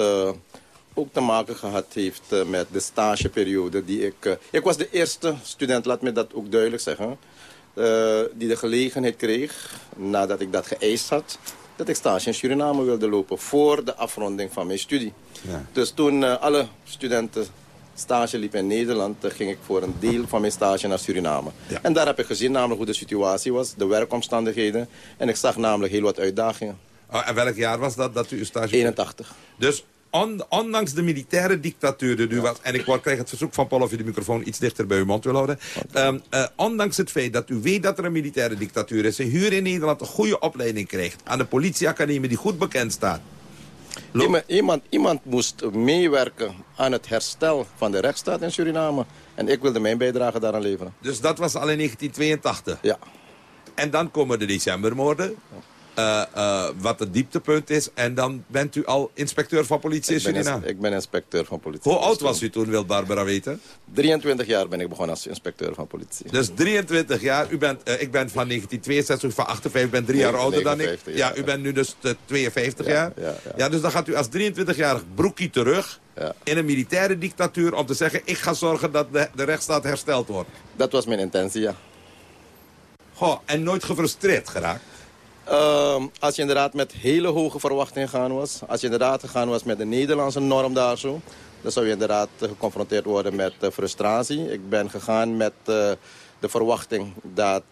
ook te maken gehad heeft met de stageperiode die ik... ik was de eerste student, laat me dat ook duidelijk zeggen... die de gelegenheid kreeg, nadat ik dat geëist had dat ik stage in Suriname wilde lopen voor de afronding van mijn studie. Ja. Dus toen alle studenten stage liepen in Nederland, ging ik voor een deel van mijn stage naar Suriname. Ja. En daar heb ik gezien namelijk hoe de situatie was, de werkomstandigheden. En ik zag namelijk heel wat uitdagingen. Oh, en welk jaar was dat, dat u uw stage... 81. Dus on, ondanks de militaire dictatuur die was... en ik krijg het verzoek van Paul of je de microfoon iets dichter bij uw mond wil houden. Um, uh, ondanks het feit dat u weet dat er een militaire dictatuur is... en hier in Nederland een goede opleiding krijgt... aan de politieacademie die goed bekend staat... Iemand, iemand, iemand moest meewerken aan het herstel van de rechtsstaat in Suriname. En ik wilde mijn bijdrage daaraan leveren. Dus dat was al in 1982? Ja. En dan komen de decembermoorden. Uh, uh, wat het dieptepunt is. En dan bent u al inspecteur van politie in Suriname? Ik ben inspecteur van politie. Hoe oud was u toen, wil Barbara weten? 23 jaar ben ik begonnen als inspecteur van politie. Dus 23 jaar. U bent, uh, ik ben van 1962, van 58, ik ben drie jaar ouder dan ik. Ja, ja, u bent nu dus 52 ja, jaar. Ja, ja. ja, dus dan gaat u als 23-jarig broekie terug... Ja. in een militaire dictatuur om te zeggen... ik ga zorgen dat de, de rechtsstaat hersteld wordt. Dat was mijn intentie, ja. Goh, en nooit gefrustreerd geraakt? Uh, als je inderdaad met hele hoge verwachtingen gaan was. Als je inderdaad gegaan was met de Nederlandse norm daar zo. Dan zou je inderdaad geconfronteerd worden met uh, frustratie. Ik ben gegaan met uh, de verwachting dat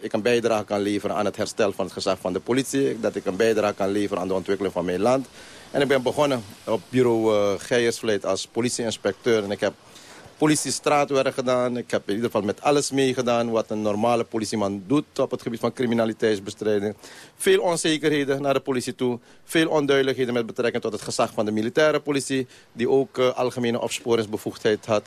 ik een bijdrage kan leveren aan het herstel van het gezag van de politie. Dat ik een bijdrage kan leveren aan de ontwikkeling van mijn land. En ik ben begonnen op bureau Geiersvleet als politieinspecteur. En ik heb politie-straatwerk gedaan. Ik heb in ieder geval met alles meegedaan wat een normale politieman doet op het gebied van criminaliteitsbestrijding. Veel onzekerheden naar de politie toe. Veel onduidelijkheden met betrekking tot het gezag van de militaire politie, die ook uh, algemene opsporingsbevoegdheid had.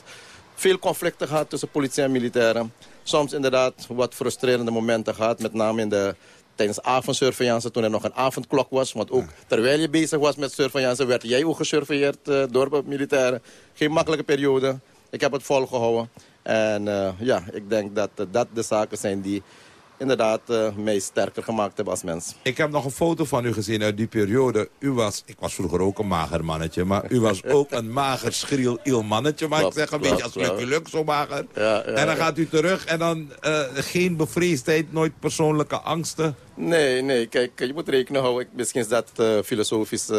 Veel conflicten gehad tussen politie en militairen. Soms inderdaad wat frustrerende momenten gehad, met name in de tijdens avondsurveillance, toen er nog een avondklok was. Want ook terwijl je bezig was met surveillance, werd jij ook gesurveilleerd uh, door militairen. Geen makkelijke periode. Ik heb het volgehouden. En uh, ja, ik denk dat uh, dat de zaken zijn die inderdaad uh, mij sterker gemaakt hebben als mens. Ik heb nog een foto van u gezien uit die periode. U was, ik was vroeger ook een mager mannetje, maar u was ook een mager, schriel, il mannetje. Maar ik zeg een beetje als Lucky Luke, zo mager. Ja, ja, en dan gaat u terug en dan geen bevreesdheid, nooit persoonlijke angsten. Nee, nee, kijk, je moet rekening houden. Misschien is dat uh, filosofisch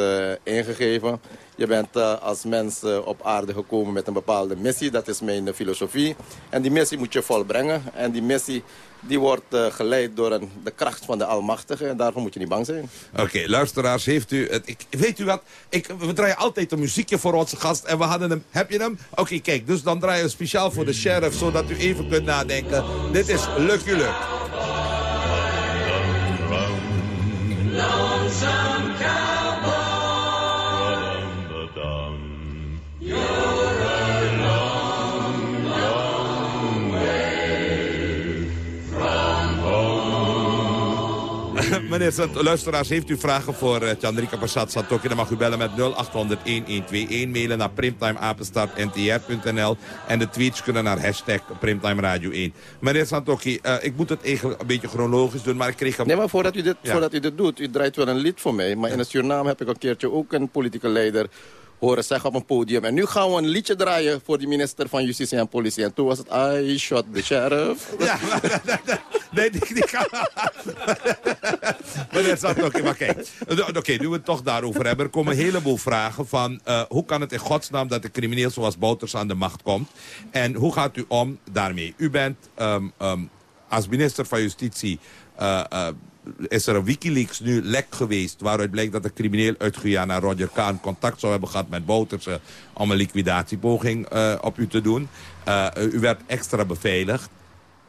ingegeven. Je bent als mens op aarde gekomen met een bepaalde missie. Dat is mijn filosofie. En die missie moet je volbrengen. En die missie die wordt geleid door een, de kracht van de Almachtige. En daarvoor moet je niet bang zijn. Oké, okay, luisteraars, heeft u... Het, ik, weet u wat? Ik, we draaien altijd een muziekje voor onze gast. En we hadden hem... Heb je hem? Oké, okay, kijk. Dus dan draaien we speciaal voor de sheriff. Zodat u even kunt nadenken. Dit is Lucky Luke. Lonesome Meneer luisteraars, heeft u vragen voor uh, Chandrika Passat Satoki... dan mag u bellen met 0800-1121. Mailen naar primtimeapenstartntr.nl. En de tweets kunnen naar hashtag Primtime Radio 1. Meneer Santoki, uh, ik moet het eigenlijk een beetje chronologisch doen, maar ik kreeg... Een... Nee, maar voordat u, dit, ja. voordat u dit doet, u draait wel een lied voor mij. Maar in het Suriname heb ik een keertje ook een politieke leider horen zeggen op een podium. En nu gaan we een liedje draaien voor de minister van Justitie en Politie. En toen was het I shot the sheriff. Ja, nee, die, die gaan... Meneer Santoki, maar kijk. Oké, okay, nu we het toch daarover hebben. Er komen een heleboel vragen van... Uh, hoe kan het in godsnaam dat de crimineel zoals Bouters aan de macht komt? En hoe gaat u om daarmee? U bent um, um, als minister van Justitie... Uh, is er een Wikileaks nu lek geweest... waaruit blijkt dat de crimineel uit Guyana, Roger Kaan... contact zou hebben gehad met Bouterse... om een liquidatiepoging op u te doen. U werd extra beveiligd.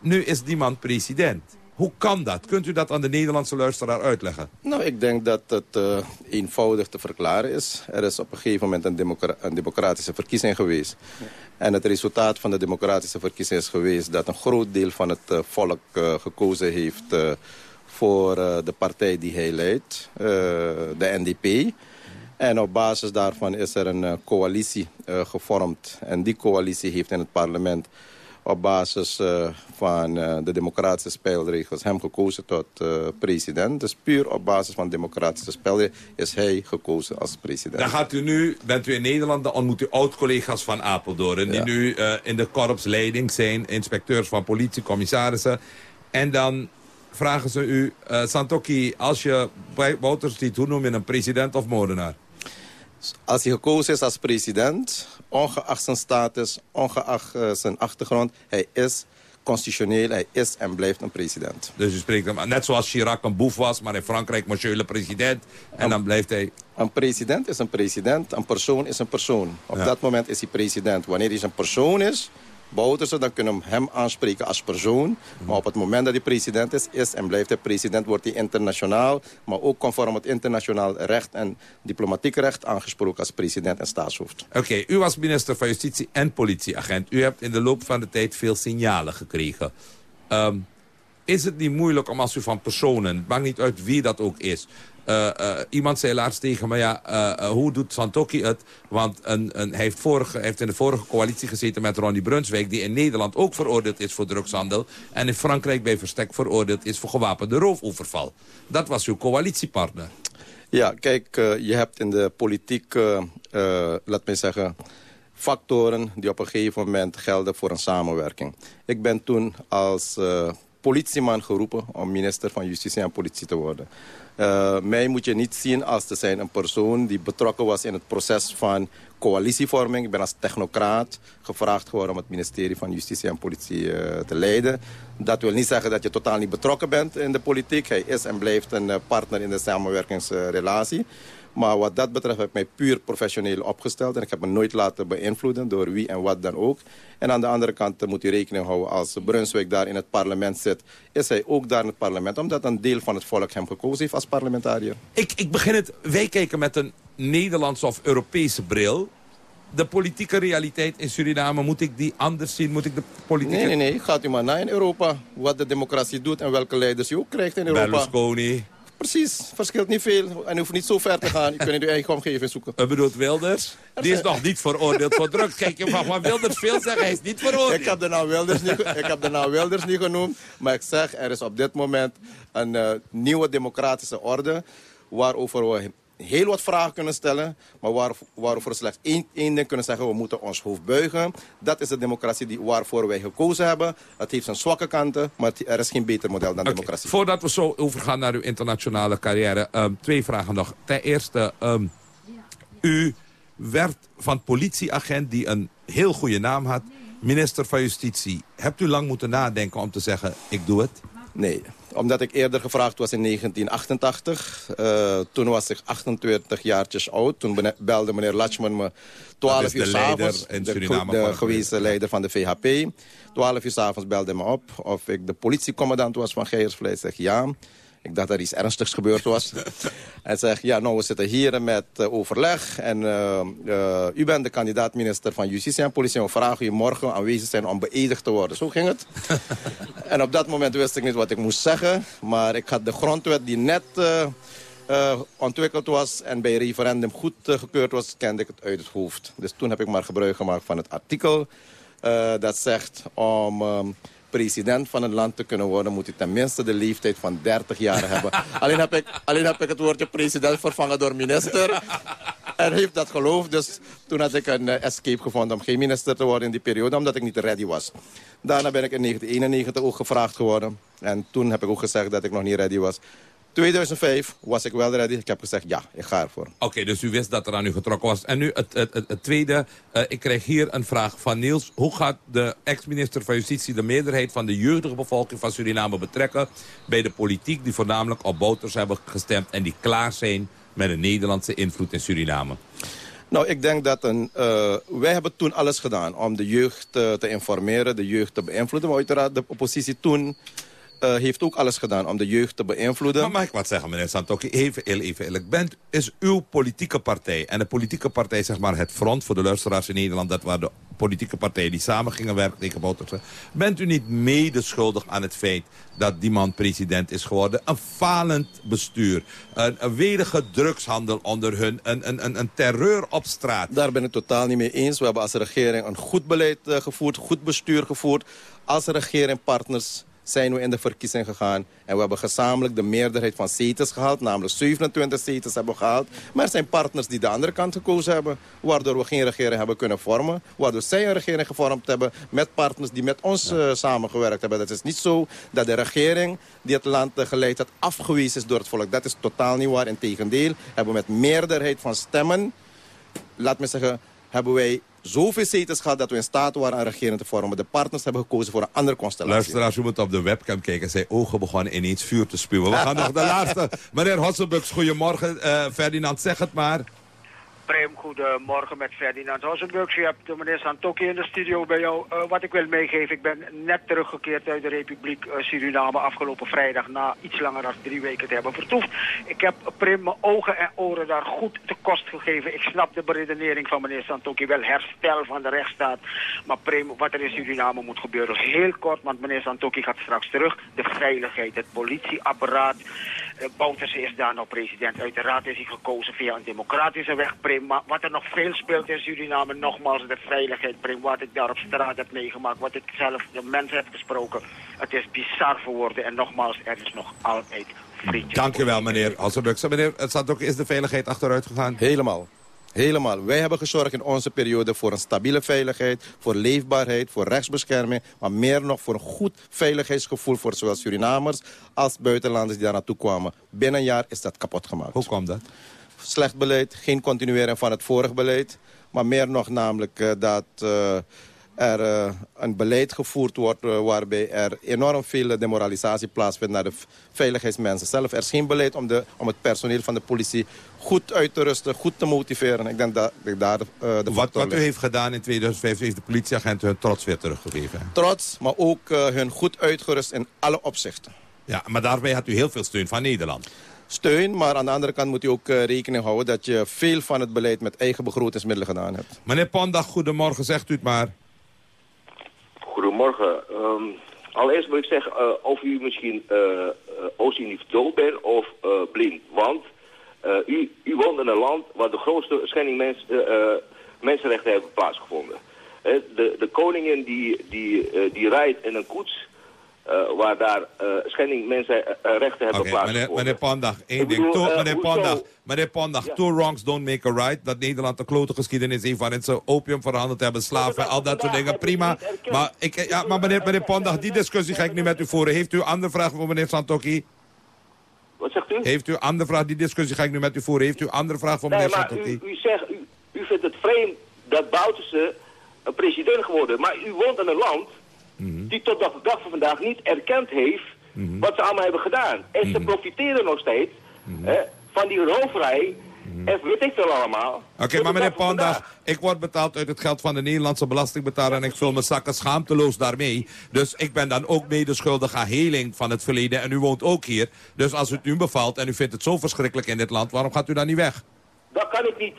Nu is die man president. Hoe kan dat? Kunt u dat aan de Nederlandse luisteraar uitleggen? Nou, ik denk dat het uh, eenvoudig te verklaren is. Er is op een gegeven moment een, democra een democratische verkiezing geweest. En het resultaat van de democratische verkiezing is geweest... dat een groot deel van het uh, volk uh, gekozen heeft voor de partij die hij leidt, de NDP. En op basis daarvan is er een coalitie gevormd. En die coalitie heeft in het parlement op basis uh, van uh, de democratische spelregels hem gekozen tot uh, president. Dus puur op basis van democratische spelregels is hij gekozen als president. Dan gaat u nu, bent u in Nederland, dan ontmoet u oud-collega's van Apeldoorn... die nu in de korpsleiding zijn, inspecteurs van politie, commissarissen. En dan vragen ze u, Santoki, als je Wouters ziet, hoe noem je een president of moordenaar? Als hij gekozen is als president, ongeacht zijn status, ongeacht uh, zijn achtergrond, hij is constitutioneel, hij is en blijft een president. Dus u spreekt hem, net zoals Chirac een boef was, maar in Frankrijk monsieur le president, en een, dan blijft hij... Een president is een president, een persoon is een persoon. Op ja. dat moment is hij president. Wanneer hij een persoon is, Bouterse, dan kunnen we hem aanspreken als persoon. Maar op het moment dat hij president is, is en blijft hij president, wordt hij internationaal, maar ook conform het internationaal recht en diplomatiek recht aangesproken als president en staatshoofd. Oké, u was minister van Justitie en politieagent. U hebt in de loop van de tijd veel signalen gekregen. Um, is het niet moeilijk om als u van personen, maakt niet uit wie dat ook is... Uh, uh, iemand zei laatst tegen me, ja, uh, hoe doet Santoki het? Want een, een, hij heeft, vorige, heeft in de vorige coalitie gezeten met Ronnie Brunswijk... die in Nederland ook veroordeeld is voor drugshandel... en in Frankrijk bij verstek veroordeeld is voor gewapende roofoverval. Dat was uw coalitiepartner. Ja, kijk, je hebt in de politiek, laat me zeggen factoren die op een gegeven moment gelden voor een samenwerking. Ik ben toen als politieman geroepen om minister van Justitie en Politie te worden. Uh, mij moet je niet zien als te zijn een persoon die betrokken was in het proces van coalitievorming. Ik ben als technocraat gevraagd geworden om het ministerie van Justitie en Politie uh, te leiden. Dat wil niet zeggen dat je totaal niet betrokken bent in de politiek. Hij is en blijft een uh, partner in de samenwerkingsrelatie. Maar wat dat betreft heb ik mij puur professioneel opgesteld. En ik heb me nooit laten beïnvloeden door wie en wat dan ook. En aan de andere kant moet u rekening houden. Als Brunswijk daar in het parlement zit, is hij ook daar in het parlement. Omdat een deel van het volk hem gekozen heeft als parlementariër. Ik, ik begin het, wij kijken met een Nederlandse of Europese bril de politieke realiteit in Suriname, moet ik die anders zien? Moet ik de politieke... Nee, nee, nee. Gaat u maar naar in Europa. Wat de democratie doet en welke leiders je ook krijgt in Europa. Berlusconi. Precies, verschilt niet veel. En u hoeft niet zo ver te gaan. U kunt in uw eigen omgeving zoeken. U bedoelt Wilders? Die is nog niet veroordeeld voor drugs. Kijk, je mag van Wilders veel zeggen, hij is niet veroordeeld. Ik heb de naam Wilders niet, ik heb de naam Wilders niet genoemd. Maar ik zeg, er is op dit moment een uh, nieuwe democratische orde... waarover we heel wat vragen kunnen stellen... maar waar, waarover we slechts één, één ding kunnen zeggen... we moeten ons hoofd buigen. Dat is de democratie die, waarvoor wij gekozen hebben. Het heeft zijn zwakke kanten, maar er is geen beter model dan okay. democratie. Voordat we zo overgaan naar uw internationale carrière... Um, twee vragen nog. Ten eerste, um, u werd van politieagent die een heel goede naam had... minister van Justitie. Hebt u lang moeten nadenken om te zeggen, ik doe het? Nee, omdat ik eerder gevraagd was in 1988. Uh, toen was ik 28 jaartjes oud. Toen belde meneer Latchman me 12 uur s'avonds. De, de, de gewezen leider van de VHP. 12 uur s'avonds belde me op of ik de politiecommandant was van Geiersvlees. Zeg ja. Ik dacht dat er iets ernstigs gebeurd was. Hij zegt, ja, nou, we zitten hier met uh, overleg. En uh, uh, u bent de kandidaat-minister van Justitie en Politie. En we vragen u morgen aanwezig zijn om beëdigd te worden. Zo ging het. en op dat moment wist ik niet wat ik moest zeggen. Maar ik had de grondwet die net ontwikkeld was... en bij referendum goed gekeurd was, kende ik het uit het hoofd. Dus toen heb ik maar gebruik gemaakt van het artikel... dat zegt om president van een land te kunnen worden... moet hij tenminste de leeftijd van 30 jaar hebben. alleen, heb ik, alleen heb ik het woordje president vervangen door minister. En heeft dat geloofd. Dus toen had ik een uh, escape gevonden om geen minister te worden in die periode... omdat ik niet ready was. Daarna ben ik in 1991 ook gevraagd geworden. En toen heb ik ook gezegd dat ik nog niet ready was. 2005 was ik wel ready. Ik heb gezegd, ja, ik ga ervoor. Oké, okay, dus u wist dat er aan u getrokken was. En nu het, het, het, het tweede. Uh, ik krijg hier een vraag van Niels. Hoe gaat de ex-minister van Justitie de meerderheid van de jeugdige bevolking van Suriname betrekken... bij de politiek die voornamelijk op Bouters hebben gestemd... en die klaar zijn met een Nederlandse invloed in Suriname? Nou, ik denk dat een, uh, wij hebben toen alles gedaan om de jeugd uh, te informeren, de jeugd te beïnvloeden. Maar uiteraard de oppositie toen eh, heeft ook alles gedaan om de jeugd te beïnvloeden. Maar mag ik wat zeggen, meneer Santokki? Even, even, even eerlijk. Bent, is uw politieke partij, en de politieke partij, zeg maar het front voor de luisteraars in Nederland... dat waar de politieke partijen die samen gingen werken tegen Bouterse... bent u niet medeschuldig aan het feit dat die man president is geworden? Een falend bestuur, een, een wedige drugshandel onder hun, een, een, een, een terreur op straat. Daar ben ik totaal niet mee eens. We hebben als regering een goed beleid uh, gevoerd, goed bestuur gevoerd. Als regering partners zijn we in de verkiezing gegaan. En we hebben gezamenlijk de meerderheid van zetels gehaald. Namelijk 27 zetels hebben we gehaald. Maar er zijn partners die de andere kant gekozen hebben. Waardoor we geen regering hebben kunnen vormen. Waardoor zij een regering gevormd hebben met partners die met ons ja. uh, samengewerkt hebben. Het is niet zo dat de regering die het land geleid had afgewezen is door het volk. Dat is totaal niet waar. Integendeel hebben we met meerderheid van stemmen... Laat me zeggen, hebben wij zoveel zetels gehad dat we in staat waren een regering te vormen. De partners hebben gekozen voor een andere constellatie. Luisteraars, u moet op de webcam kijken. Zijn ogen begonnen ineens vuur te spuwen. We gaan nog de laatste. Meneer Hossenbuks, goedemorgen. Uh, Ferdinand, zeg het maar. Prem, goedemorgen met Ferdinand Hossenburgs. Je hebt meneer Santokki in de studio bij jou. Uh, wat ik wil meegeven, ik ben net teruggekeerd uit de Republiek uh, Suriname afgelopen vrijdag na iets langer dan drie weken te hebben vertoefd. Ik heb Prim mijn ogen en oren daar goed te kost gegeven. Ik snap de beredenering van meneer Santokki, wel herstel van de rechtsstaat. Maar Prim, wat er in Suriname moet gebeuren, heel kort, want meneer Santokki gaat straks terug. De veiligheid, het politieapparaat. Uh, Bouterse is daar nog president. Uiteraard is hij gekozen via een democratische weg, Prim. Maar wat er nog veel speelt in Suriname, nogmaals de veiligheid, Prim. Wat ik daar op straat heb meegemaakt, wat ik zelf de mensen heb gesproken. Het is bizar geworden en nogmaals, er is nog altijd vriendjes. Dank u wel, meneer Asselbux. Meneer Sandok, is de veiligheid achteruit gegaan? Helemaal. Helemaal. Wij hebben gezorgd in onze periode voor een stabiele veiligheid, voor leefbaarheid, voor rechtsbescherming, maar meer nog voor een goed veiligheidsgevoel voor zowel Surinamers als buitenlanders die daar naartoe kwamen. Binnen een jaar is dat kapot gemaakt. Hoe kwam dat? Slecht beleid, geen continuering van het vorige beleid, maar meer nog namelijk uh, dat uh, er uh, een beleid gevoerd wordt waarbij er enorm veel demoralisatie plaatsvindt naar de veiligheidsmensen zelf. Er is geen beleid om, de, om het personeel van de politie goed uit te rusten, goed te motiveren. Ik denk dat ik daar uh, de wat, wat u heeft gedaan in 2005 heeft de politieagenten hun trots weer teruggegeven. Trots, maar ook hun goed uitgerust in alle opzichten. Ja, maar daarbij had u heel veel steun van Nederland. Steun, maar aan de andere kant moet u ook uh, rekening houden... dat je veel van het beleid met eigen begrotingsmiddelen gedaan hebt. Meneer Pandag, goedemorgen, zegt u het maar. Goedemorgen. Um, allereerst wil ik zeggen uh, of u misschien uh, uh, dood bent of uh, blind. Want uh, u, u woont in een land waar de grootste schending mens, mensenrechten hebben plaatsgevonden. De, de koningin die, die, die rijdt in een koets uh, waar daar uh, schending mensenrechten uh, hebben okay, plaatsgevonden. Meneer, meneer Pandag, één ding. Bedoel, meneer Pandag, meneer Pandag ja. two wrongs don't make a right. Dat Nederland een klote geschiedenis heeft waarin ze opium verhandeld hebben, slaven, al dat soort dingen. Prima. Maar, ik, ja, maar meneer, meneer Pandag, die discussie ga ik nu met u voeren. Heeft u een andere vraag voor meneer Santokki? Wat zegt u? Heeft u een andere vraag? Die discussie ga ik nu met u voeren. Heeft u een andere vraag voor meneer nee, maar Santokki? U, u, zegt, u, u vindt het vreemd dat Bouterse een president geworden. Maar u woont in een land mm -hmm. die tot de dag van vandaag niet erkend heeft mm -hmm. wat ze allemaal hebben gedaan. En ze profiteren nog steeds eh, van die roverij en weet ik veel allemaal. Oké, okay, maar meneer Pandag, ik word betaald uit het geld van de Nederlandse belastingbetaler... en ik vul mijn zakken schaamteloos daarmee. Dus ik ben dan ook medeschuldig aan heling van het verleden. En u woont ook hier. Dus als het u bevalt en u vindt het zo verschrikkelijk in dit land... waarom gaat u dan niet weg? Dat kan ik niet.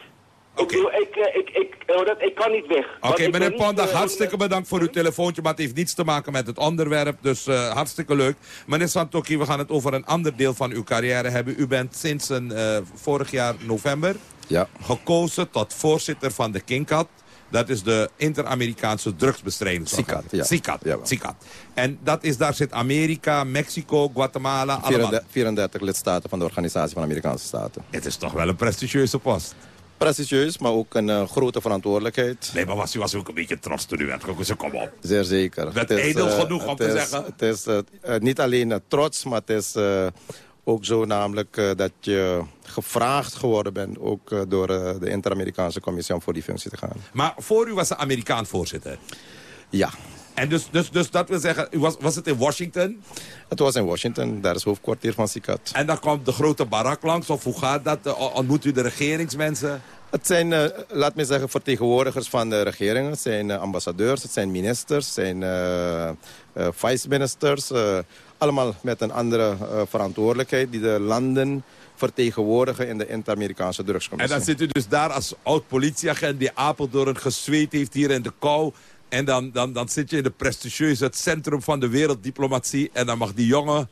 Okay. Ik, ik, ik, ik, ik, ik kan niet weg. Oké, okay, meneer Pandag, uh, hartstikke bedankt voor uw telefoontje... maar het heeft niets te maken met het onderwerp, dus uh, hartstikke leuk. Meneer Santokki, we gaan het over een ander deel van uw carrière hebben. U bent sinds een, uh, vorig jaar november ja. gekozen tot voorzitter van de KINCAT. Dat is de Inter-Amerikaanse drugsbestrijdingsorganisatie. CICAT, ja. En dat is, daar zit Amerika, Mexico, Guatemala, 34, allemaal. 34 lidstaten van de Organisatie van Amerikaanse Staten. Het is toch wel een prestigieuze post. Prestigieus, maar ook een uh, grote verantwoordelijkheid. Nee, maar was u was ook een beetje trots toen u werd gekozen. Kom op. Zeer zeker. Met edel uh, genoeg om te is, zeggen. Het is uh, niet alleen trots, maar het is ook zo namelijk dat je gevraagd geworden bent... ook door de Inter-Amerikaanse Commissie om voor die functie te gaan. Maar voor u was de Amerikaan voorzitter? Ja. En dus, dus, dus dat wil zeggen, was, was het in Washington? Het was in Washington, daar is het hoofdkwartier van SICAT. En dan kwam de grote barak langs, of hoe gaat dat? Ontmoet u de regeringsmensen? Het zijn, uh, laat me zeggen, vertegenwoordigers van de regeringen. Het zijn uh, ambassadeurs, het zijn ministers, het zijn uh, vice-ministers. Allemaal met een andere verantwoordelijkheid die de landen vertegenwoordigen in de Inter-Amerikaanse En drugscommissie. dan zit u dus daar als oud-politieagent die Apeldoorn gezweet heeft hier in de kou. En dan, dan, dan zit je in de prestigieuze het centrum van de werelddiplomatie. En dan mag die jongen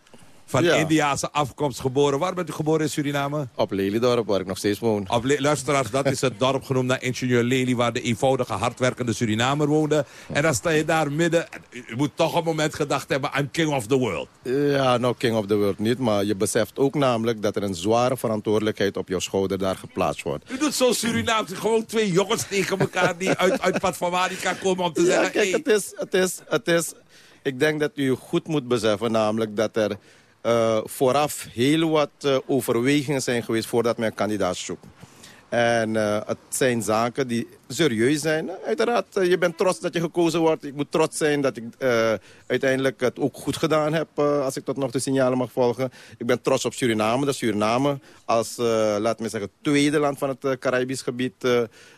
van Ja. Indiase afkomst geboren. Waar bent u geboren in Suriname? Op Lelydorp, waar ik nog steeds woon. Op Le- Luisteraars, dat is het dorp genoemd naar ingenieur Lely... waar de eenvoudige, hardwerkende Surinamer woonde. En dan sta je daar midden. U moet toch een moment gedacht hebben... I'm king of the world. Ja, nou king of the world niet, maar je beseft ook namelijk dat er een zware verantwoordelijkheid op jouw schouder daar geplaatst wordt. U doet zo Surinaams. Gewoon twee jongens tegen elkaar... die uit, uit Pad van Wanica komen om te Ja, zeggen... kijk, hey, het is, het, is, het is... Ik denk dat u goed moet beseffen namelijk dat er eh, vooraf heel wat eh, overwegingen zijn geweest voordat men kandidaat zoekt. En eh, het zijn zaken die serieus zijn. Uiteraard, je bent trots dat je gekozen wordt. Ik moet trots zijn dat ik uiteindelijk het ook goed gedaan heb... als ik tot nog de signalen mag volgen. Ik ben trots op Suriname. Dat Suriname als, laat me zeggen, tweede land van het Caribisch gebied...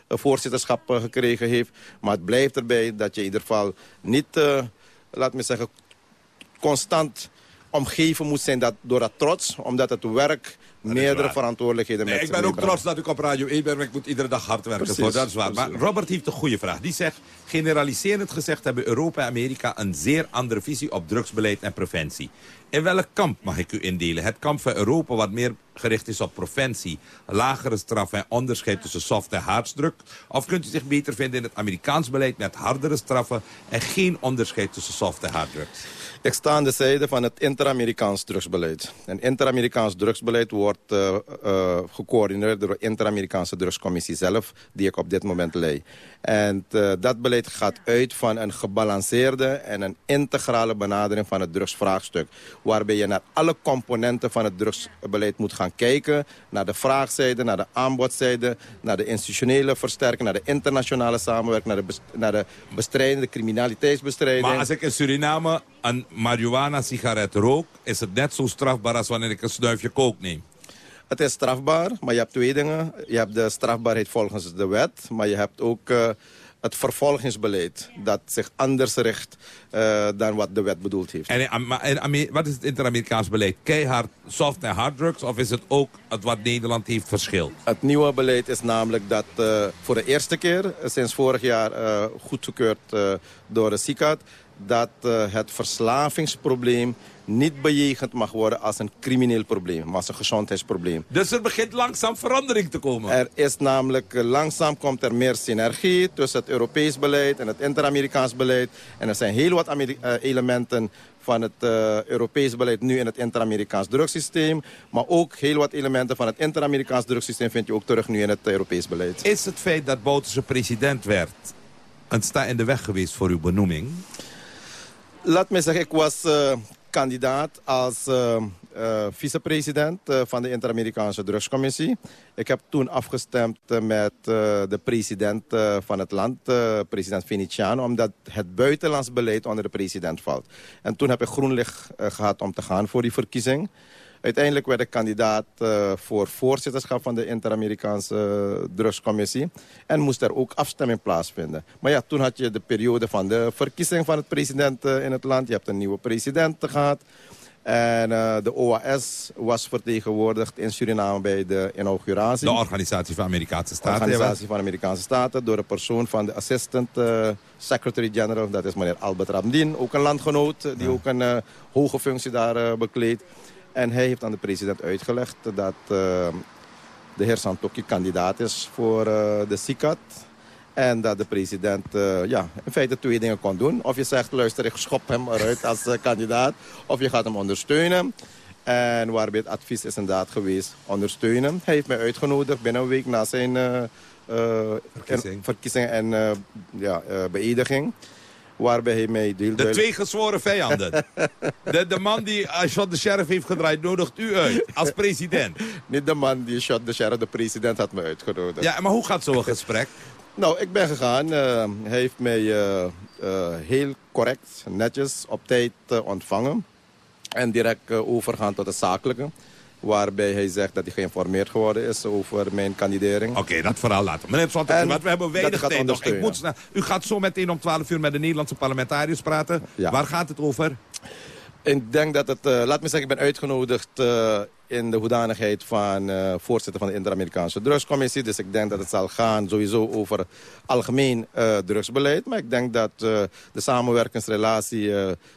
voorzitterschap gekregen heeft. Maar het blijft erbij dat je in ieder geval niet, laat me zeggen... constant omgeven moet zijn dat, door dat trots. Omdat het werk meerdere verantwoordelijkheden Nee, met ik ben ook trots dat ik op Radio 1 ben, maar ik moet iedere dag hard werken. Precies, voor, dat is waar. Maar. Robert heeft een goede vraag. Die zegt, generaliserend gezegd hebben Europa en Amerika een zeer andere visie op drugsbeleid en preventie. In welk kamp mag ik u indelen? Het kamp van Europa wat meer gericht is op preventie, lagere straf en onderscheid tussen soft en harddruk? Of kunt u zich beter vinden in het Amerikaans beleid met hardere straffen en geen onderscheid tussen soft en harddrugs? Ik sta aan de zijde van het Inter-Amerikaans drugsbeleid. En Inter-Amerikaans drugsbeleid wordt eh, eh, gecoördineerd door de Inter-Amerikaanse drugscommissie zelf, die ik op dit moment leid. En eh, dat beleid gaat uit van een gebalanceerde en een integrale benadering van het drugsvraagstuk. Waarbij je naar alle componenten van het drugsbeleid moet gaan kijken. Naar de vraagzijde, naar de aanbodzijde, naar de institutionele versterking, naar de internationale samenwerking, naar de, naar de bestrijding, de criminaliteitsbestrijding. Maar als ik in Suriname een marihuana-sigaret rook... is het net zo strafbaar als wanneer ik een snuifje kook neem. Het is strafbaar, maar je hebt twee dingen. Je hebt de strafbaarheid volgens de wet, maar je hebt ook eh, het vervolgingsbeleid... dat zich anders richt eh, dan wat de wet bedoeld heeft. En wat is het inter-Amerikaans beleid? Keihard soft en harddrugs? Of is het ook het wat Nederland heeft verschil? Het nieuwe beleid is namelijk dat eh, voor de eerste keer sinds vorig jaar eh, goedgekeurd eh, door de CICAD... dat eh, het verslavingsprobleem niet bejegend mag worden als een crimineel probleem, maar als een gezondheidsprobleem. Dus er begint langzaam verandering te komen. Er is namelijk, eh, langzaam komt er meer synergie tussen het Europees beleid en het Inter-Amerikaans beleid. En er zijn heel wat Ameri- eh, elementen van het eh, Europees beleid nu in het Inter-Amerikaans drugssysteem. Maar ook heel wat elementen van het Inter-Amerikaans drugssysteem vind je ook terug nu in het Europees beleid. Is het feit dat Bouterse president werd... een sta in de weg geweest voor uw benoeming? Laat me zeggen, ik was eh, kandidaat als eh, eh, vicepresident van de Inter-Amerikaanse Drugscommissie. Ik heb toen afgestemd met de president van het land, president Venetiano, omdat het buitenlands beleid onder de president valt. En toen heb ik groen licht eh, gehad om te gaan voor die verkiezing. Uiteindelijk werd ik kandidaat eh, voor voorzitterschap van de Inter-Amerikaanse eh, drugscommissie. En moest er ook afstemming plaatsvinden. Maar ja, toen had je de periode van de verkiezing van het president eh, in het land. Je hebt een nieuwe president gehad. En de OAS was vertegenwoordigd in Suriname bij de inauguratie. De Organisatie van Amerikaanse Staten. Organisatie van Amerikaanse Staten door de persoon van de Assistant eh, Secretary General. Dat is meneer Albert Ramdin, ook een landgenoot die ook een hoge functie daar bekleedt. En hij heeft aan de president uitgelegd dat eh, de heer Santokki kandidaat is voor eh, de CICAT. En dat de president eh, ja, in feite twee dingen kon doen. Of je zegt, luister, ik schop hem eruit als kandidaat. Of je gaat hem ondersteunen. En waarbij het advies is inderdaad geweest, ondersteunen. Hij heeft mij uitgenodigd binnen een week na zijn eh, Verkiezing. verkiezing en ja, beëdiging. Waarbij hij heel De twee gezworen vijanden. De, de man die uh, Shot de Sheriff heeft gedraaid, nodigt u uit als president. Niet de man die shot de sheriff, de president had me uitgenodigd. Ja, maar hoe gaat zo'n gesprek? Nou, ik ben gegaan. Eh, hij heeft mij eh, eh, heel correct, netjes, op tijd ontvangen. En direct overgaan tot het zakelijke. Waarbij hij zegt dat hij geïnformeerd geworden is over mijn kandidering. Oké, dat verhaal later. Meneer want we hebben weinig tijd nog. Ik ondersteunen. moet snel. U gaat zo meteen om 12 uur met de Nederlandse parlementariërs praten. Ja. Waar gaat het over? Ik denk dat het, uh, laat me zeggen, ik ben uitgenodigd uh, in de hoedanigheid van uh, voorzitter van de Inter-Amerikaanse Drugscommissie. Dus ik denk dat het zal gaan sowieso over algemeen drugsbeleid. Maar ik denk dat de samenwerkingsrelatie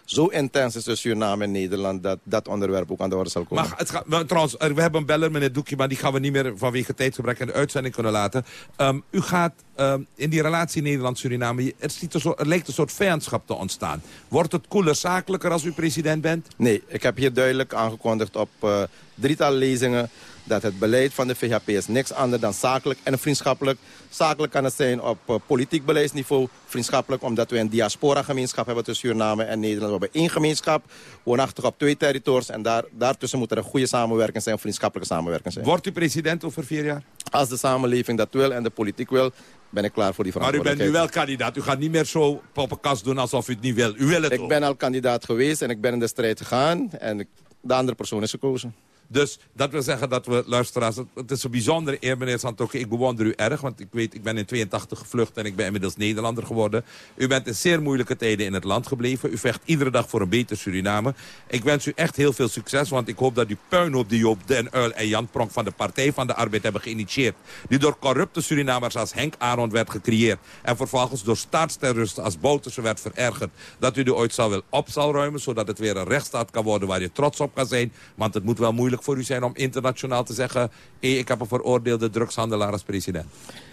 zo intens is tussen Suriname en Nederland... dat dat onderwerp ook aan de orde zal komen. Maar het gaat, trouwens, we hebben een beller, meneer Doekje... maar die gaan we niet meer vanwege tijdsgebrek in de uitzending kunnen laten. Um, u gaat um, in die relatie Nederland-Suriname... Er, er lijkt een soort vijandschap te ontstaan. Wordt het koeler, zakelijker als u president bent? Nee, ik heb hier duidelijk aangekondigd op uh, drietal lezingen dat het beleid van de VHP is niks anders dan zakelijk en vriendschappelijk. Zakelijk kan het zijn op uh, politiek beleidsniveau, vriendschappelijk omdat we een diaspora-gemeenschap hebben tussen Suriname en Nederland. We hebben één gemeenschap, woonachtig op twee territories en daar, daartussen moet er een goede samenwerking zijn, vriendschappelijke samenwerking zijn. Wordt u president over vier jaar? Als de samenleving dat wil en de politiek wil, ben ik klaar voor die Maar u bent nu wel kandidaat. U gaat niet meer zo poppenkast doen alsof u het niet wil. U wil het Ik ben al kandidaat geweest en ik ben in de strijd gegaan. En de andere persoon is gekozen. Dus dat wil zeggen dat we, luisteraars, het, is een bijzondere eer, meneer Santoke. Ik bewonder u erg, want ik weet, ik ben in 82 gevlucht en ik ben inmiddels Nederlander geworden. U bent in zeer moeilijke tijden in het land gebleven. U vecht iedere dag voor een beter Suriname. Ik wens u echt heel veel succes, want ik hoop dat die puinhoop die Joop Den Uil en Jan Pronk van de Partij van de Arbeid hebben geïnitieerd. Die door corrupte Surinamers als Henk Aron werd gecreëerd. En vervolgens door staatsterroristen als Bouterse werd verergerd. Dat u die ooit zal wel op zal ruimen, zodat het weer een rechtsstaat kan worden waar je trots op kan zijn. Want het moet wel moeilijk voor u zijn om internationaal te zeggen... Hey, ik heb een veroordeelde drugshandelaar als president?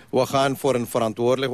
We gaan voor een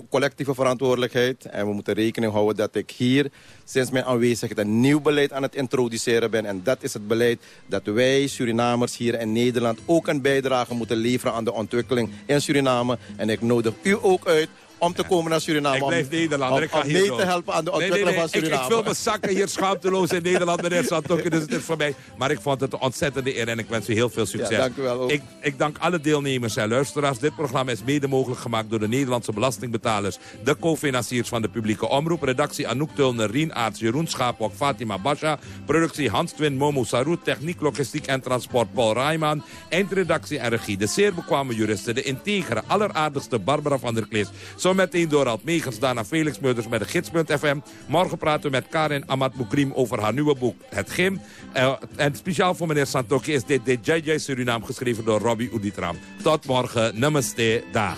collectieve verantwoordelijkheid. En we moeten rekening houden dat ik hier sinds mijn aanwezigheid een nieuw beleid aan het introduceren ben. En dat is het beleid dat wij Surinamers hier in Nederland ook een bijdrage moeten leveren aan de ontwikkeling in Suriname. En ik nodig u ook uit om te komen naar Suriname. Ik blijf Nederlander. Om, ik ga om mee te helpen aan de ontwikkeling nee, nee, nee, van Suriname. Ik, ik vul mijn zakken hier schaamteloos in Nederland, meneer Santokke. Dus het is voor mij. Maar ik vond het een ontzettende eer en ik wens u heel veel succes. Ja, dank u wel ook. Ik, ik dank alle deelnemers en luisteraars. Dit programma is mede mogelijk gemaakt door de Nederlandse belastingbetalers. De co-financiers van de publieke omroep. Redactie Anouk Tulner, Rien Aarts, Jeroen Schaapok, Fatima Basha. Productie Hans Twin, Momo Saroet. Techniek, logistiek en transport Paul Rijman. Eindredactie en regie. De zeer bekwame juristen. De integere, alleraardigste Barbara van der. Zo meteen door Ad Megens, daarna Felix Meurders met de gids.fm. Morgen praten we met Karin Amat Boukrim over haar nieuwe boek Het Gym. Uh, en speciaal voor meneer Santoki is dit de JJ Suriname geschreven door Robbie Uditram. Tot morgen, namaste, dag.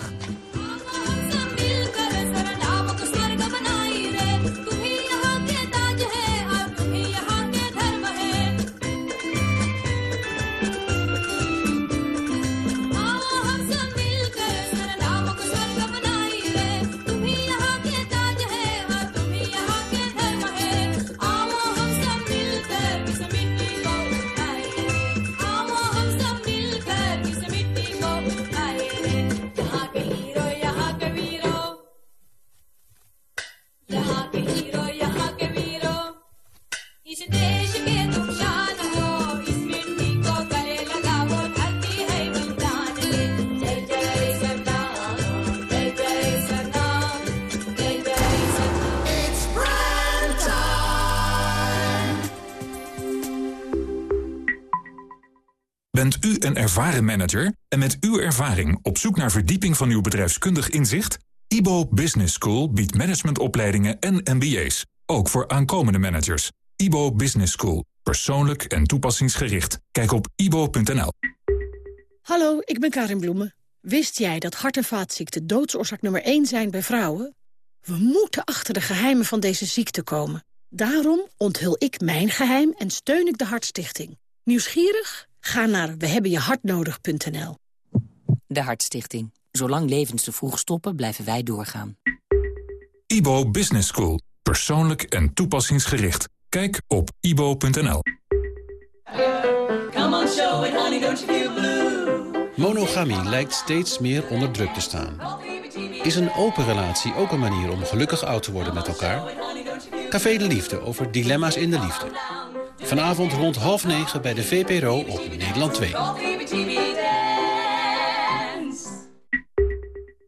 Ervaren manager en met uw ervaring op zoek naar verdieping van uw bedrijfskundig inzicht? IBO Business School biedt managementopleidingen en MBA's, ook voor aankomende managers. IBO Business School, persoonlijk en toepassingsgericht. Kijk op ibo.nl. Hallo, ik ben Karin Bloemen. Wist jij dat hart- en vaatziekten doodsoorzaak nummer 1 zijn bij vrouwen? We moeten achter de geheimen van deze ziekte komen. Daarom onthul ik mijn geheim en steun ik de Hartstichting. Nieuwsgierig? Ga naar wehebbenjehartnodig.nl. De Hartstichting. Zolang levens te vroeg stoppen, blijven wij doorgaan. IBO Business School. Persoonlijk en toepassingsgericht. Kijk op ibo.nl. Monogamie lijkt steeds meer onder druk te staan. Is een open relatie ook een manier om gelukkig oud te worden met elkaar? Café de Liefde over dilemma's in de liefde. Vanavond rond half negen bij de VPRO op Nederland 2.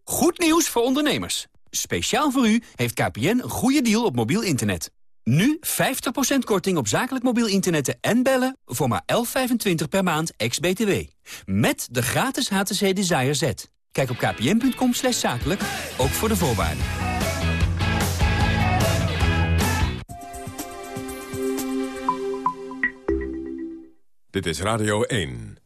Goed nieuws voor ondernemers. Speciaal voor u heeft KPN een goede deal op mobiel internet. Nu 50% korting op zakelijk mobiel internetten en bellen voor maar 11,25 per maand ex-BTW. Met de gratis HTC Desire Z. Kijk op kpn.com zakelijk, ook voor de voorwaarden. Dit is Radio 1.